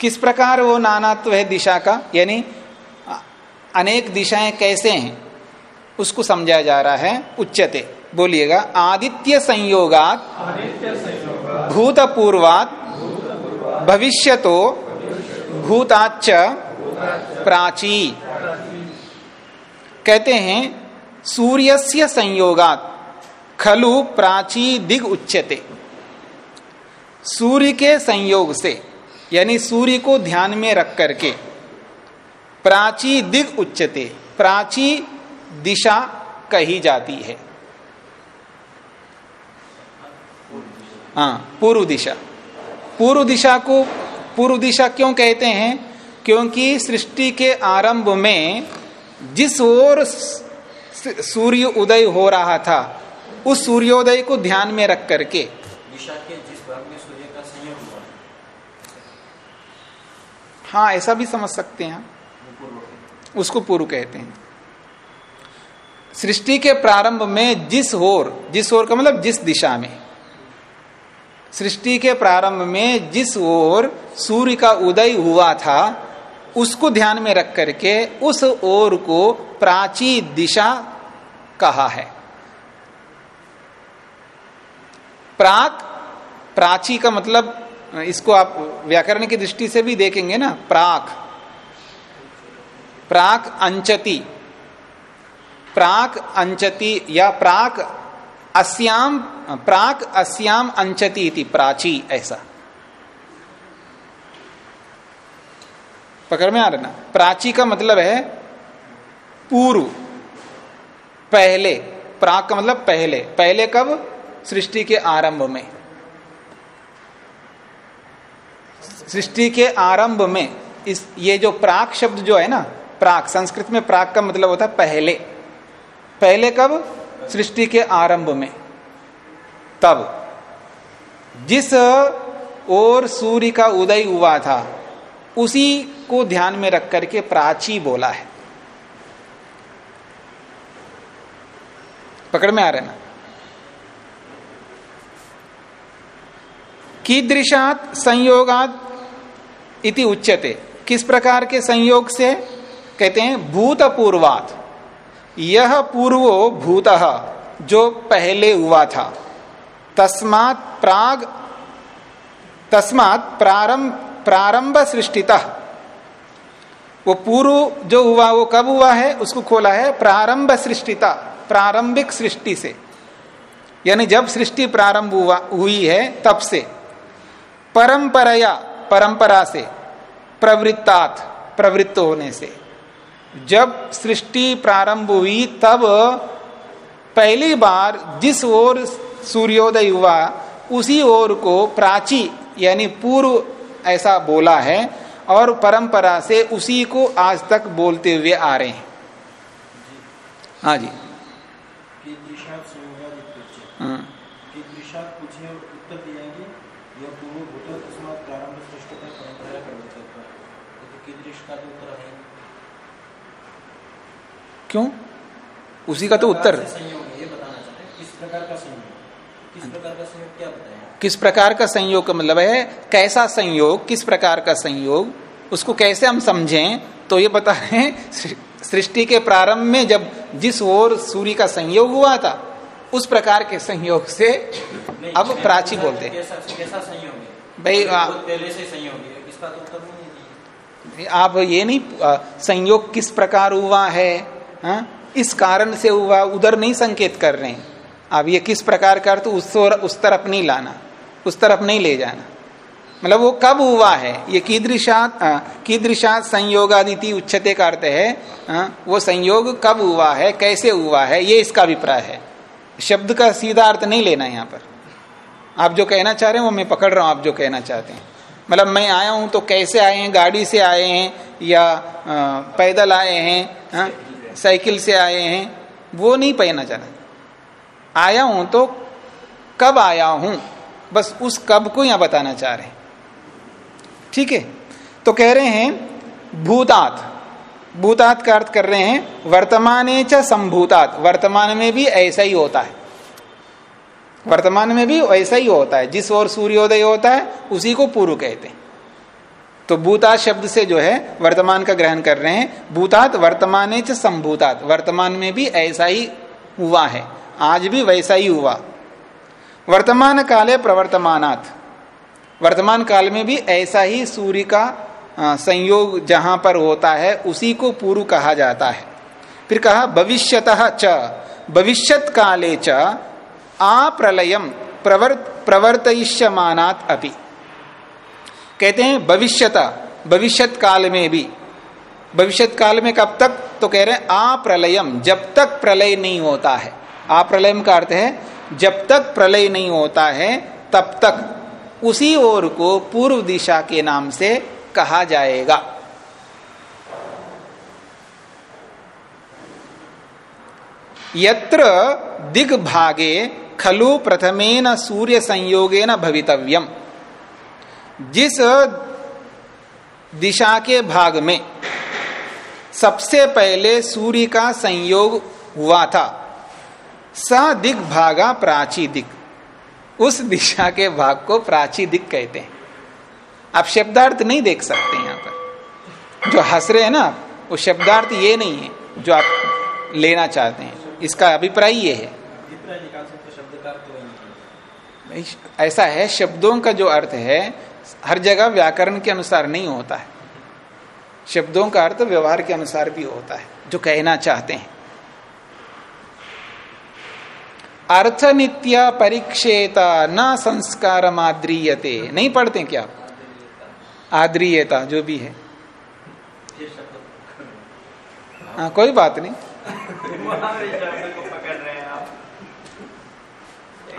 किस प्रकार वो नानात्व है दिशा का? यानी अनेक दिशाएँ कैसे हैं? उसको समझाया जा रहा है उच्चते। बोलिएगा आदित्य संयोगात भूतपूर्वात भविष्यतो भूताच प्राची। कहते हैं, सूर्यस्य संयोगात, खलु प्राची दिग उच्चते सूर्य के संयोग से, यानी सूर्य को ध्यान में रख करके, प्राची दिग उच्चते प्राची दिशा कही जाती है। हाँ पूर्व दिशा। पूर्व दिशा को पूर्व दिशा क्यों कहते हैं? क्योंकि सृष्टि के आरंभ में जिस ओर सूर्य उदय हो रहा था उस सूर्योदय को ध्यान में रख करके। दिशा के जिस भाग में सूर्य का संयोग हुआ। हाँ ऐसा भी समझ सकते हैं। उसको पूर्व कहते हैं। सृष्टि के प्रारंभ में जिस ओर जिस ओर का मतलब जिस दिशा में। सृष्टि के प्रारंभ में जिस ओर सूर्य का उदय हुआ था, उसको ध्यान में रख करके उस ओर को प्राची दिशा कहा है। प्राक, प्राची का मतलब इसको आप व्याकरण की दृष्टि से भी देखेंगे ना, प्राक। प्राक अंचति। प्राक अंचति या प्राक अस्याम प्राक अस्याम अंचति इति, प्राची, ऐसा। पकड़ में आ रहा प्राची का मतलब है पूर्व, पहले। प्राक का मतलब पहले। पहले कब? सृष्टि के आरंभ में। सृष्टि के आरंभ में। इस, ये जो प्राक शब्द जो है ना, प्राक, संस्कृत में प्राक का मतलब होता है पहले। पहले कब? सृष्टि के आरंभ में। तब, जिस ओर सूर्य का उदय हुआ था, उसी को ध्यान में रख करके प्राची बोला है। पकड़ में आ रहे ना? कीदृशात संयोगात इति उच्यते। किस प्रकार के संयोग से? कहते हैं, भूतपूर्वात। यह पूर्वो भूत, जो पहले हुआ था। तस्मात प्राग, तस्मात प्रारंभ प्रारंभ सृष्टित वो पूर्व जो हुआ, वो कब हुआ है, उसको खोला है प्रारंभ सृष्टिता प्रारंभिक सृष्टि से। यानी जब सृष्टि प्रारंभ हुआ, हुई है, तब से। परंपराया, परंपरा से, प्रवृत्तात, प्रवृत्त होने से। जब सृष्टि प्रारंभ हुई तब पहली बार जिस ओर सूर्योदय हुआ उसी ओर को प्राची यानी पूर्व ऐसा बोला है और परंपरा से उसी को आज तक बोलते हुए आ रहे हैं हाँ जी हाँ। कीदृशात् पूछे और उत्तर दिएँगे यह पूर्व भूत तस्मात् प्रारंभ सृष्टि परंपरा प्रवर्तक तो कीदृश का तो उत्तर है क्यों? उसी का तो उत्तर। किस प्रकार का संयोग? किस प्रकार का संयोग क्या बताया किस प्रकार का संयोग का मतलब है कैसा संयोग किस प्रकार का संयोग उसको कैसे हम समझें? तो ये बता रहे हैं सृष्टि के प्रारंभ में जब जिस ओर सूर्य का संयोग हुआ था उस प्रकार के संयोग से अब प्राची बोलते हैं। भाई, पहले से संयोग है इसका तो नहीं आप ये नहीं संयोग किस प्रकार हुआ है? हा? इस कारण से हुआ उधर नहीं संकेत कर रहे हैं। अब ये किस प्रकार का तो उस उस तरफ़ नहीं लाना उस तरफ़ नहीं ले जाना। मतलब वो कब हुआ है? ये कीदृशात आ, कीदृशात संयोगादिति उच्चते का अर्थ है आ, वो संयोग कब हुआ है? कैसे हुआ है? ये इसका अभिप्राय है। शब्द का सीधा अर्थ नहीं लेना यहाँ पर। आप जो कहना चाह रहे हैं वो मैं पकड़ रहा हूँ आप जो कहना चाहते हैं। मतलब मैं आया हूँ तो कैसे आए हैं? गाड़ी से आए हैं या अ, पैदल आए हैं? हाँ? साइकिल से आए हैं, वो नहीं कहना चाहना आया हूँ तो कब आया हूँ? बस उस कब को यहाँ बताना चाह रहे हैं। ठीक है? तो कह रहे हैं, भूतात। भूतात का अर्थ कर रहे हैं, वर्तमाने च संभूतात। वर्तमान में भी ऐसा ही होता है। वर्तमान में भी ऐसा ही होता है। जिस ओर सूर्योदय होता है, उसी को पूर्व कहते हैं। तो भूतात शब्द से जो है वर्तमान का ग्रहण कर रहे हैं। भूतात वर्तमान च संभूतात। वर्तमान में भी ऐसा ही हुआ है। आज भी वैसा ही हुआ। वर्तमान काले प्रवर्तमानात। वर्तमान काल में भी ऐसा ही सूर्य का संयोग जहाँ पर होता है, उसी को पूर्व कहा जाता है। फिर कहा, भविष्यतः च। भविष्यत काले च। आप्रलयम प्रवर्त, प्रवर्तयिष्यमानात अपि। कहते हैं भविष्यता, भविष्यत काल में भी। भविष्यत काल में कब तक? तो कह रहे हैं, आप्रलयम, जब तक प्रलय नहीं होता है। आप्रलयम का अर्थ है, जब तक प्रलय नहीं होता है, तब तक। उसी ओर को पूर्व दिशा के नाम से कहा जाएगा। यत्र दिग्भागे खलु प्रथमेन सूर्य संयोगेन भवितव्यम। जिस दिशा के भाग में सबसे पहले सूर्य का संयोग हुआ था स दिग भागा प्राची दिक उस दिशा के भाग को प्राची दिक कहते हैं। आप शब्दार्थ नहीं देख सकते यहाँ पर। जो हंस रहे हैं ना वो शब्दार्थ ये नहीं है जो आप लेना चाहते हैं। इसका अभिप्राय ये है। ऐसा है शब्दों का जो अर्थ है हर जगह व्याकरण के अनुसार नहीं होता है। शब्दों का अर्थ व्यवहार के अनुसार भी होता है जो कहना चाहते हैं। अर्थ नित्य परीक्षेता न संस्कार माद्रीयते। नहीं पढ़ते क्या? आद्रीयता जो भी है। शब्द हाँ कोई बात नहीं।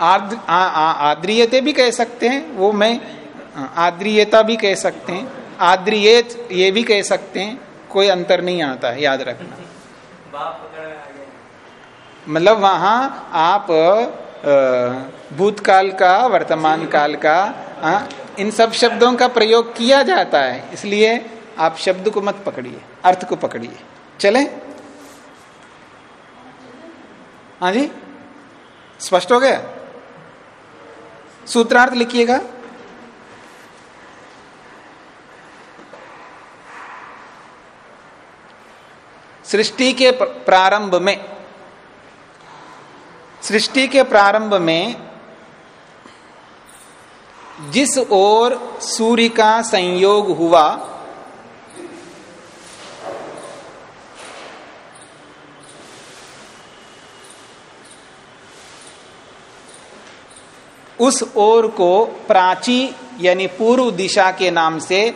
हैं आ, आ, आद्रीयते भी कह सकते हैं वो मैं हाँ, आद्रीयता भी कह सकते हैं। आद्रियत ये भी कह सकते हैं कोई अंतर नहीं आता है याद रखना। आ मतलब वहाँ आप भूतकाल का वर्तमान काल का हाँ, इन सब शब्दों का प्रयोग किया जाता है। इसलिए आप शब्द को मत पकड़िए अर्थ को पकड़िए। चले? हाँ जी? स्पष्ट हो गया? सूत्रार्थ लिखिएगा। सृष्टि के प्रारंभ में, सृष्टि के प्रारंभ में जिस ओर सूर्य का संयोग हुआ, उस ओर को प्राची यानी पूर्व दिशा के नाम से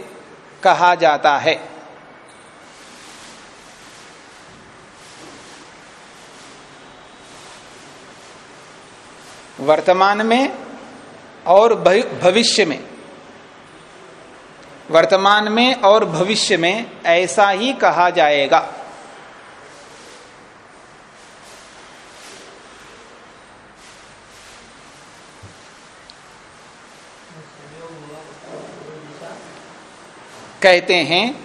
कहा जाता है। वर्तमान में और भविष्य में। वर्तमान में और भविष्य में ऐसा ही कहा जाएगा। कहते हैं,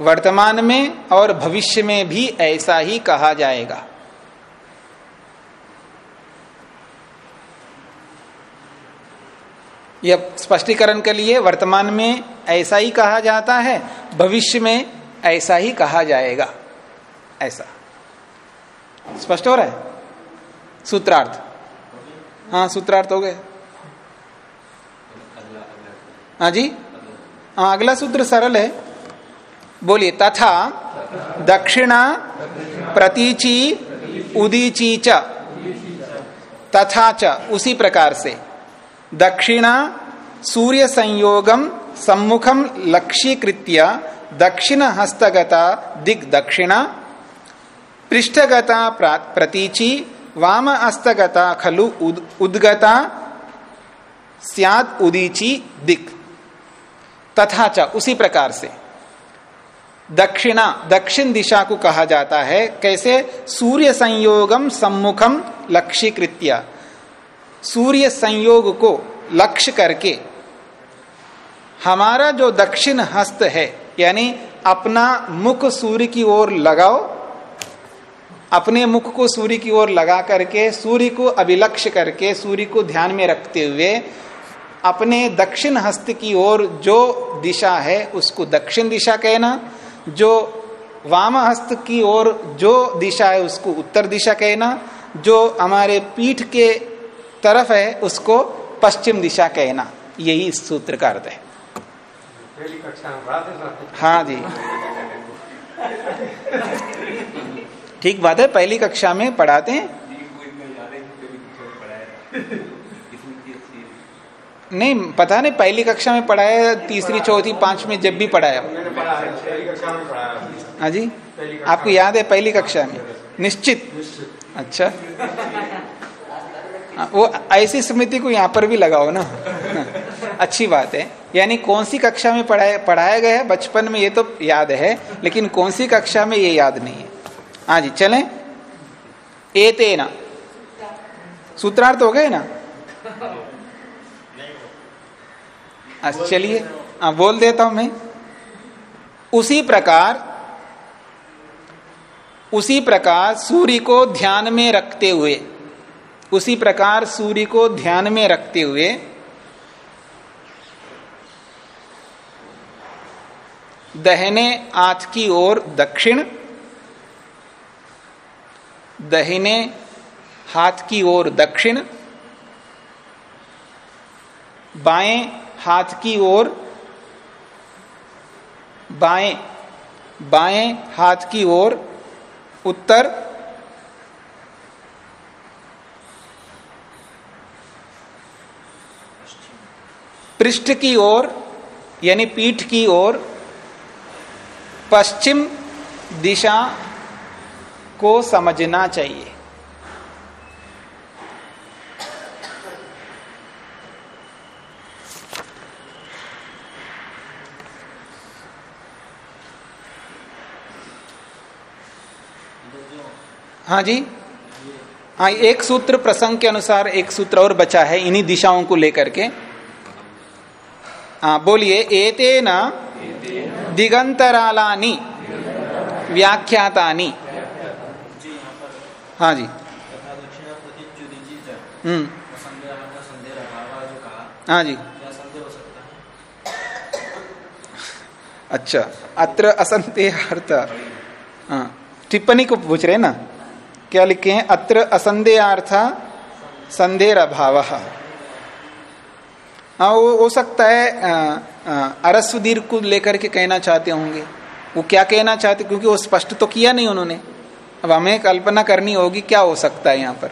वर्तमान में और भविष्य में भी ऐसा ही कहा जाएगा। यह स्पष्टीकरण के लिए वर्तमान में ऐसा ही कहा जाता है, भविष्य में ऐसा ही कहा जाएगा। ऐसा। स्पष्ट हो रहा है? सूत्रार्थ। हाँ सूत्रार्थ हो गए। हाँ जी। हाँ अगला सूत्र सरल है। बोलिए, तथा दक्षिणा प्रतीची उदीची च। तथा च, उसी प्रकार से। दक्षिणा सूर्य संयोगम सम्मुखम लक्ष्यकृत्य दक्षिण हस्तगता दिग दक्षिणा पृष्ठगता प्रतीची वाम हस्तगता खलु उद, उद्गता सियात उदीची दिक। तथा च उसी प्रकार से। दक्षिणा दक्षिण दिशा को कहा जाता है कैसे? सूर्य संयोगम सम्मुखम लक्ष्यकृत्य। सूर्य संयोग को लक्ष्य करके हमारा जो दक्षिण हस्त है, यानी अपना मुख सूर्य की ओर लगाओ, अपने मुख को सूर्य की ओर लगा करके, सूर्य को अभिलक्ष्य करके, सूर्य को ध्यान में रखते हुए, अपने दक्षिण हस्त की ओर जो दिशा है, उसको दक्षिण दिशा कहना, जो वाम हस्त की ओर जो दिशा है, उसको उत्तर दिशा कहना, जो हमारे पीठ के तरफ़ है उसको पश्चिम दिशा कहना। यही इस सूत्र का अर्थ है। हाँ जी। ठीक बात है पहली कक्षा में पढ़ाते हैं। नहीं पता नहीं पहली कक्षा में पढ़ाया तीसरी चौथी पांचवी जब भी पढ़ाया हाँ। जी। आपको याद है पहली कक्षा में? निश्चित। अच्छा। वो ऐसी स्मृति को यहाँ पर भी लगाओ ना। अच्छी बात है। यानी कौन सी कक्षा में पढ़ाया पढ़ाया गया है? बचपन में ये तो याद है, लेकिन कौन सी कक्षा में ये याद नहीं है? हाँ जी, चलें। एते ना सूत्रार्थ हो गए ना? अच्छा चलिए। हाँ बोल देता हूँ मैं। उसी प्रकार उसी प्रकार सूर्य को ध्यान में रखते हुए उसी प्रकार सूर्य को ध्यान में रखते हुए दहने आथ की ओर दक्षिण, दहिने हाथ की ओर दक्षिण, बाएँ हाथ की ओर, बाएँ बाएँ हाथ की ओर उत्तर पृष्ठ की ओर, यानी पीठ की ओर, पश्चिम दिशा को समझना चाहिए। हाँ जी? हाँ एक सूत्र प्रसंग के अनुसार एक सूत्र और बचा है, इन्हीं दिशाओं को लेकर के। बोलिए एते न दिगंतरालानी, व्याख्यातानी। हाँ जी। हम्म। हाँ जी। अच्छा अत्र असंते अर्थ हाँ टिप्पणी को पूछ रहे ना? क्या लिखे हैं? अत्र असंदेहार्थ संदेह अभाव हाँ वो हो सकता है अरस्व दीर्घ को लेकर के कहना चाहते होंगे। वो क्या कहना चाहते? क्योंकि वो स्पष्ट तो किया नहीं उन्होंने। अब हमें कल्पना करनी होगी क्या हो सकता है यहाँ पर?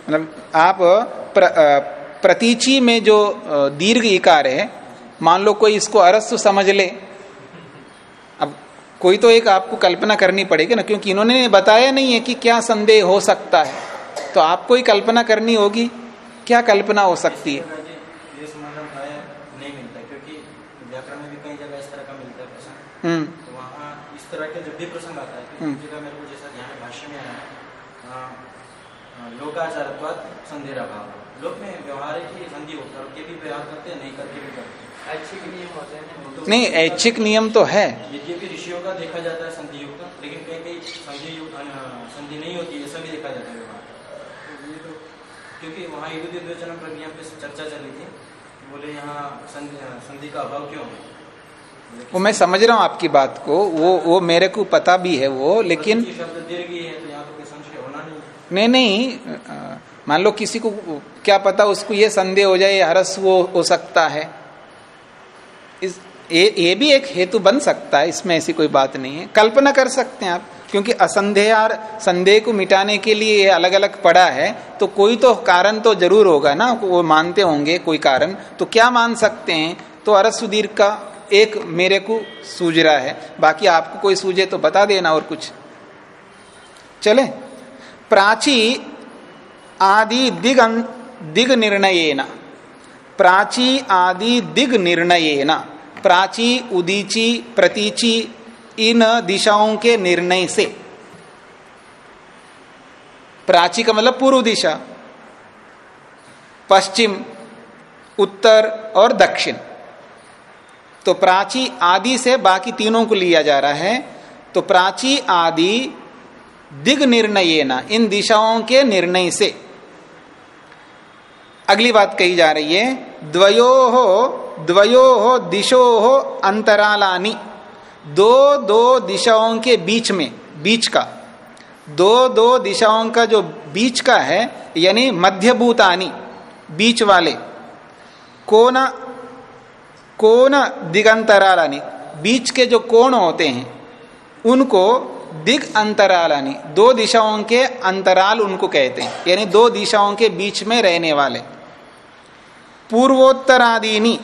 मतलब आप प्र, प्रतीची में जो दीर्घ इकार है मान लो कोई इसको अरस्तु समझ ले। अब कोई तो एक आपको कल्पना करनी पड़ेगी ना क्योंकि इन्होंने बताया नहीं है कि क्या संदेह हो सकता है। तो आपको ही कल्पना करनी होगी क्या कल्पना हो सकती है? ये नहीं मिलता क्योंकि में भी कई जगह इस तरह का मिलता है प्रसंग। हम्म। तो तरह के जब भी प्रसंग आता है तो हम्म। एक जगह मेरे को जैसा ध्यान भाष्य में आया लोकाचारत्वाद संधेरा भाव लोक में व्यवहारिक संधि होता करके भी व्यवहार करते हैं नहीं करके भी करते हैं। ऐच्छिक नियम होते हैं। तो नहीं ऐच्छिक नियम तो है। यद्यपि ऋषियों का देखा जाता है संधि युक्त लेकिन कई कई संधि युक्त अ, संधि नहीं होती ऐसा भी देखा जाता है व्यवहार तो ये तो क्योंकि वहाँ युद्ध द्विवचन प्रक्रिया पे चर्चा चल रही थी। बोले यहाँ संधि संधि का अभाव क्यों है? वो मैं समझ रहा हूँ आपकी बात को। वो वो मेरे को पता भी है वो लेकिन शब्द दीर्घ है तो यहाँ तो संशय होना नहीं नहीं नहीं मान लो किसी को क्या पता उसको ये संदेह हो जाए हरस वो हो सकता है। इस ये ये भी एक हेतु बन सकता है इसमें ऐसी कोई बात नहीं है। कल्पना कर सकते हैं आप। क्योंकि असंदेह और संदेह को मिटाने के लिए ये अलग अलग पड़ा है तो कोई तो कारण तो ज़रूर होगा ना, वो मानते होंगे कोई कारण तो क्या मान सकते हैं? तो अरस सुदीर का एक मेरे को सूझ रहा है, बाकी आपको कोई सूझे तो बता देना और कुछ। चले। प्राची आदि दिग दिग निर्णयेन। प्राची आदि दिग निर्णयेन। प्राची, उदीची, प्रतीची इन दिशाओं के निर्णय से। प्राची का मतलब पूर्व दिशा, पश्चिम, उत्तर और दक्षिण। तो प्राची आदि से बाकी तीनों को लिया जा रहा है। तो प्राची आदि दिग निर्णय न इन दिशाओं के निर्णय से। अगली बात कही जा रही है, द्वयो हो द्वयो हो दिशो हो अंतरालानी। दो दो दिशाओं के बीच में, बीच का। दो दो दिशाओं का जो बीच का है, यानी मध्यभूतानी, बीच वाले कोन कोन दिगंतरालानी, बीच के जो कोण होते हैं, उनको दिग अंतरालानी दो दिशाओं के अंतराल उनको कहते हैं, यानी दो दिशाओं के बीच में रहने वाले। पूर्वोत्तरादीनी,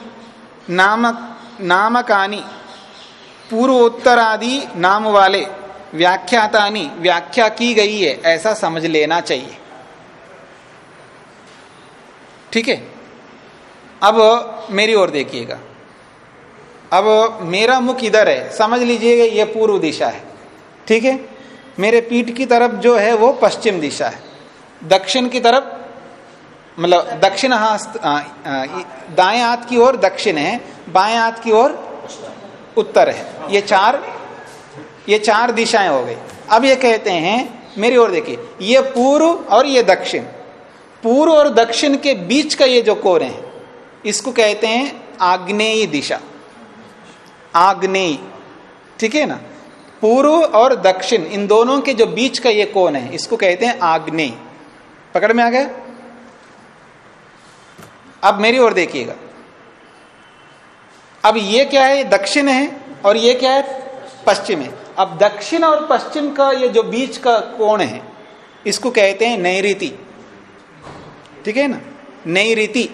नामक, नामकानी पूर्वोत्तरादि नाम वाले व्याख्यातानी व्याख्या की गई है, ऐसा समझ लेना चाहिए। ठीक है? अब मेरी ओर देखिएगा। अब मेरा मुख इधर है, समझ लीजिएगा ये पूर्व दिशा है। ठीक है? मेरे पीठ की तरफ़ जो है, वो पश्चिम दिशा है। दक्षिण की तरफ़ मतलब दक्षिण हाथ दाएँ हाथ की ओर दक्षिण है, बाएँ हाथ की ओर उत्तर है। ये चार ये चार दिशाएँ हो गई। अब ये कहते हैं, मेरी ओर देखिए, ये पूर्व और ये दक्षिण। पूर्व और दक्षिण के बीच का ये जो कोण है, इसको कहते हैं आग्नेय दिशा। आग्नेय, ठीक है ना? पूर्व और दक्षिण, इन दोनों के जो बीच का ये कोण है, इसको कहते हैं आग्नेय। पकड़ में आ गया? अब मेरी ओर देखिएगा। अब ये क्या है? दक्षिण है और ये क्या है? पश्चिम है। अब दक्षिण और पश्चिम का ये जो बीच का कोण है इसको कहते हैं नैरीति ठीक है ना? नई नैरीति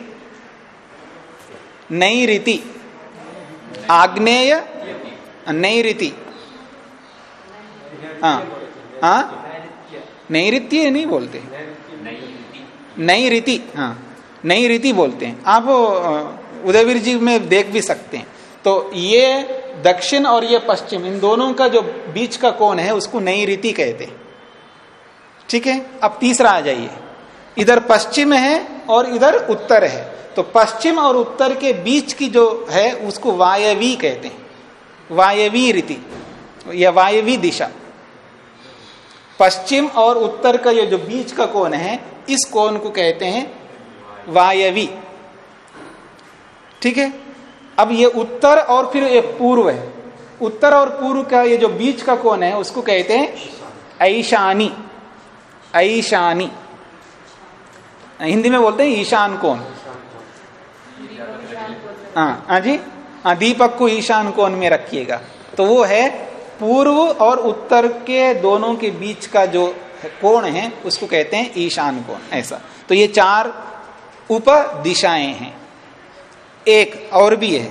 नैरीति आग्नेय। नैरीति हाँ। हाँ? नैऋत्य नहीं बोलते। नई रीति। हाँ। नई रीति बोलते हैं। आप उदयवीर जी में देख भी सकते हैं। तो ये दक्षिण और ये पश्चिम, इन दोनों का जो बीच का कोण है, उसको नई रीति कहते हैं। ठीक है? अब तीसरा आ जाइए। इधर पश्चिम है और इधर उत्तर है। तो पश्चिम और उत्तर के बीच की जो है, उसको वायवी कहते हैं। वायवी रीति, या वायवी दिशा। पश्चिम और उत्तर का ये जो बीच का कोण है, इस कोण को कहते हैं वायवी। ठीक है? अब ये उत्तर और फिर ये पूर्व है। उत्तर और पूर्व का ये जो बीच का कोण है, उसको कहते हैं ऐशानी। ऐशानी। हिंदी में बोलते हैं ईशान कोण। हाँ हाँ जी? हाँ दीपक को ईशान कोण में रखिएगा। तो वो है पूर्व और उत्तर के दोनों के बीच का जो कोण है, उसको कहते हैं ईशान कोण, ऐसा। तो तो ये चार उप दिशाएँ हैं। एक और भी है।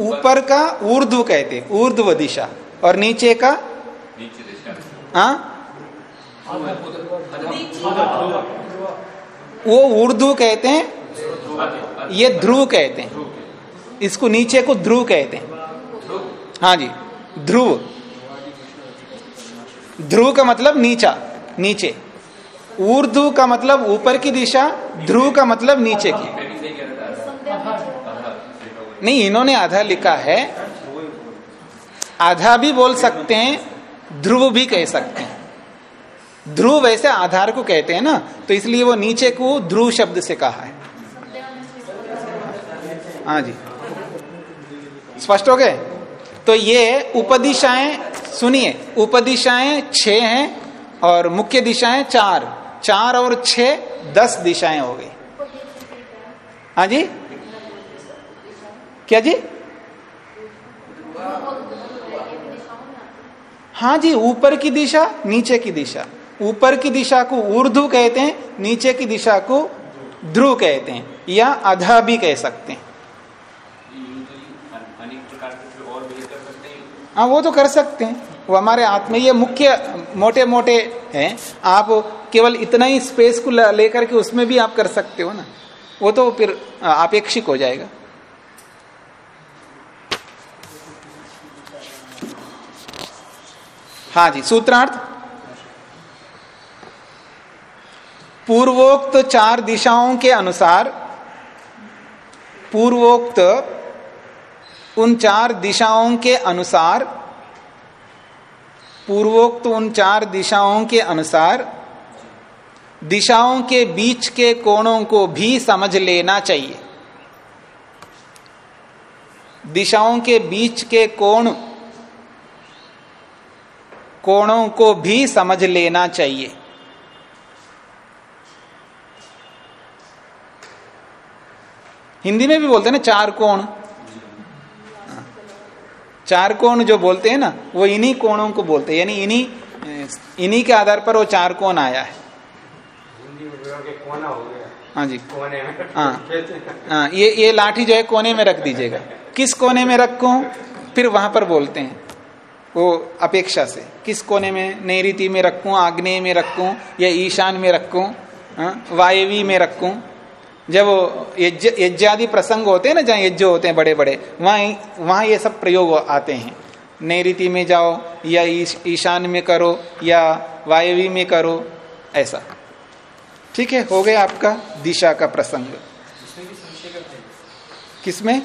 ऊपर का ऊर्ध्व कहते ऊर्ध्व दिशा और नीचे का? नीचे दिशा। हाँ? वो उर्दू कहते हैं ये ध्रुव कहते हैं। इसको नीचे को ध्रुव कहते हैं। हाँ जी ध्रुव। ध्रुव का मतलब नीचा नीचे। ऊर्ध्व का मतलब ऊपर की दिशा ध्रुव का मतलब नीचे की मैं भी सही कह रहा था आधा लिखा हुआ है। नहीं, इन्होंने आधा लिखा है। आधा भी बोल सकते हैं, ध्रुव भी कह सकते हैं। ध्रुव वैसे आधार को कहते हैं ना तो इसलिए वो नीचे को ध्रुव शब्द से कहा है। हाँ जी। स्पष्ट हो गए? तो ये उपदिशाएँ, सुनिए, उपदिशाएँ छह हैं और मुख्य दिशाएँ चार। चार और छह दस दिशाएँ हो गई। हाँ जी? क्या जी? हाँ जी, ऊपर की दिशा, नीचे की दिशा। ऊपर की दिशा को ऊर्ध्व कहते हैं, नीचे की दिशा को ध्रुव कहते हैं, या अधा भी कह सकते हैं। हैं हाँ वो तो कर सकते हैं। वो हमारे हाथ में ये मुख्य मोटे मोटे हैं। आप केवल इतना ही स्पेस को लेकर के उसमें भी आप कर सकते हो ना। वो तो फिर अपेक्षिक हो जाएगा। हाँ जी, सूत्रार्थ? पूर्वोक्त चार दिशाओं के अनुसार, पूर्वोक्त उन चार दिशाओं के अनुसार, पूर्वोक्त उन चार दिशाओं के अनुसार, दिशाओं के बीच के कोणों को भी समझ लेना चाहिए। दिशाओं के बीच के कोण कोणों को भी समझ लेना चाहिए। हिंदी में भी बोलते हैं ना चार कोण। चार कोण जो बोलते हैं ना वो इन्हीं कोणों को बोलते हैं। यानी इन्हीं इन्हीं के आधार पर वो चार कोण आया है। हो गया। हाँ जी। हाँ। हाँ ये ये लाठी जो है कोने में रख दीजिएगा। किस कोने में रखूँ? फिर वहाँ पर बोलते हैं। वो अपेक्षा से। किस कोने में नैऋति में रखूँ आग्नेय में रखूँ या ईशान में रखूँ हाँ, वायवी में रखूँ? जब यज्ञ यज्ञादि प्रसंग होते हैं ना जहाँ यज्ञ होते हैं बड़े बड़े वहाँ वहाँ ये सब प्रयोग आते हैं। नैऋति में जाओ या ईश, ईशान में करो या वायवी में करो ऐसा। ठीक है हो गया आपका दिशा का प्रसंग। किसमें?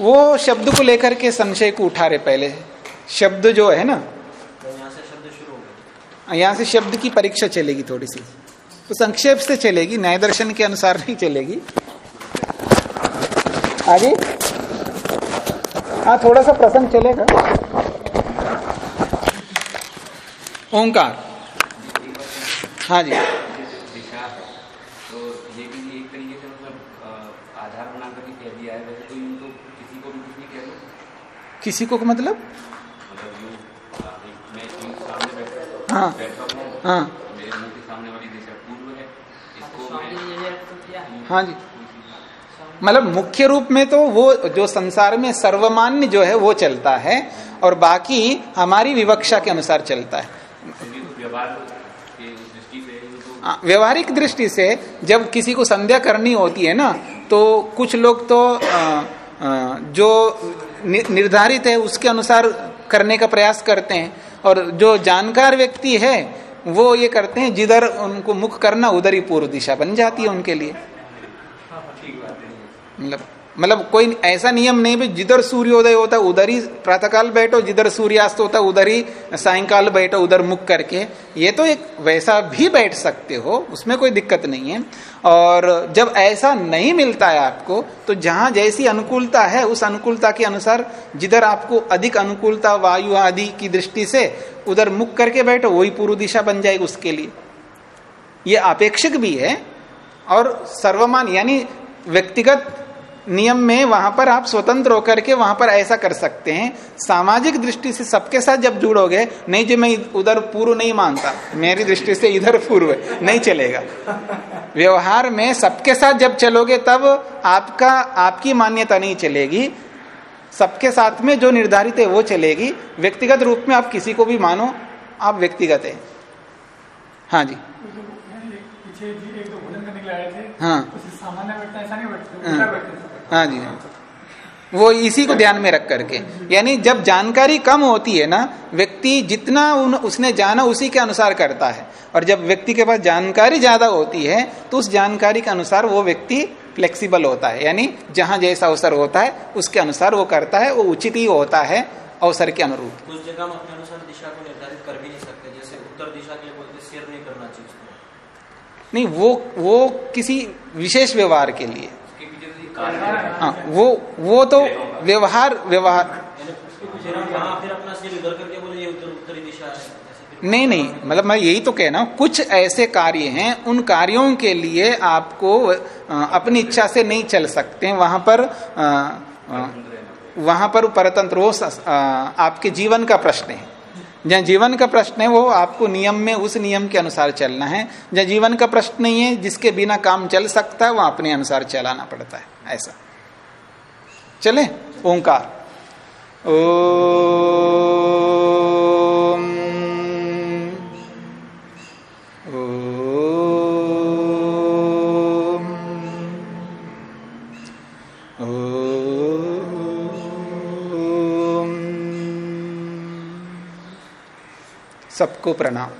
वो शब्द को लेकर के संशय को उठा रहे पहले। शब्द जो है ना तो यहाँ से शब्द शुरू हो यहाँ से शब्द की परीक्षा चलेगी थोड़ी सी। तो संक्षेप से चलेगी न्याय दर्शन के अनुसार नहीं चलेगी। आगे? हाँ थोड़ा सा प्रसंग चलेगा। ओंकार। हाँ जी। किसी को भी कुछ नहीं कह किसी को मतलब यूँ अ, एक- मैं यूँ सामने बैठा हाँ। हाँ। है जी। है हाँ मतलब मुख्य रूप में तो वो जो संसार में सर्वमान्य जो है वो चलता है और बाकी हमारी विवक्षा के अनुसार चलता है। आ, व्यवहारिक दृष्टि से जब किसी को संध्या करनी होती है ना तो कुछ लोग तो आ, आ, जो निर्धारित है उसके अनुसार करने का प्रयास करते हैं। और जो जानकार व्यक्ति है वो ये करते हैं जिधर उनको मुख करना उधर ही पूर्व दिशा बन जाती है उनके लिए। मतलब मतलब कोई ऐसा नियम नहीं भी जिधर सूर्योदय होता है, उधर ही प्रातःकाल बैठो, जिधर सूर्यास्त होता है, उधर ही सायंकाल बैठो, उधर मुख करके। ये तो एक वैसा भी बैठ सकते हो, उसमें कोई दिक्कत नहीं है। और जब ऐसा नहीं मिलता है आपको तो जहाँ जैसी अनुकूलता है, उस अनुकूलता के अनुसार जिधर आपको अधिक अनुकूलता वायु आदि की दृष्टि से उधर मुख करके बैठो, वही पूर्व दिशा बन जाएगी उसके लिए। ये अपेक्षिक भी है, और सर्वमान, यानी व्यक्तिगत नियम में वहाँ पर आप स्वतंत्र होकर के वहाँ पर ऐसा कर सकते हैं। सामाजिक दृष्टि से सबके साथ जब जुड़ोगे नहीं जो मैं उधर पूर्व नहीं मानता मेरी दृष्टि से इधर पूर्व है नहीं चलेगा। व्यवहार में सबके साथ जब चलोगे तब आपका आपकी मान्यता नहीं चलेगी। सबके साथ में जो निर्धारित है वो चलेगी। व्यक्तिगत रूप में आप किसी को भी मानो आप व्यक्तिगत है। हाँ जी। हाँ। है जी हाँ वो इसी को ध्यान में रख करके। यानी जब जानकारी कम होती है ना व्यक्ति जितना उन, उसने जाना उसी के अनुसार करता है। और जब व्यक्ति के पास जानकारी ज़्यादा होती है तो उस जानकारी के अनुसार वो व्यक्ति फ्लेक्सिबल होता है। यानी जहाँ जैसा अवसर होता है उसके अनुसार वो करता है वो उचित ही होता है अवसर के अनुरूप। कुछ जगह हम अपने अनुसार दिशा को निर्धारित कर भी नहीं सकते जैसे उत्तर दिशा के लिए बोलते शेयर नहीं करना चाहिए नहीं वो वो किसी विशेष व्यवहार के लिए। है हाँ वो वो तो व्यवहार व्यवहार। है नहीं नहीं मतलब मैं यही तो कहना हूँ कुछ ऐसे कार्य हैं उन कार्यों के लिए आपको अपनी इच्छा से नहीं चल सकते हैं वहाँ पर वहाँ पर परतंत्र अ, आपके जीवन का प्रश्न है। जहाँ जीवन का प्रश्न है, वो आपको नियम में, उस नियम के अनुसार चलना है। जहाँ जीवन का प्रश्न नहीं है, जिसके बिना काम चल सकता है वह अपने अनुसार चलाना पड़ता है। ऐसा। चले? ओंकार। ओम सबको प्रणाम।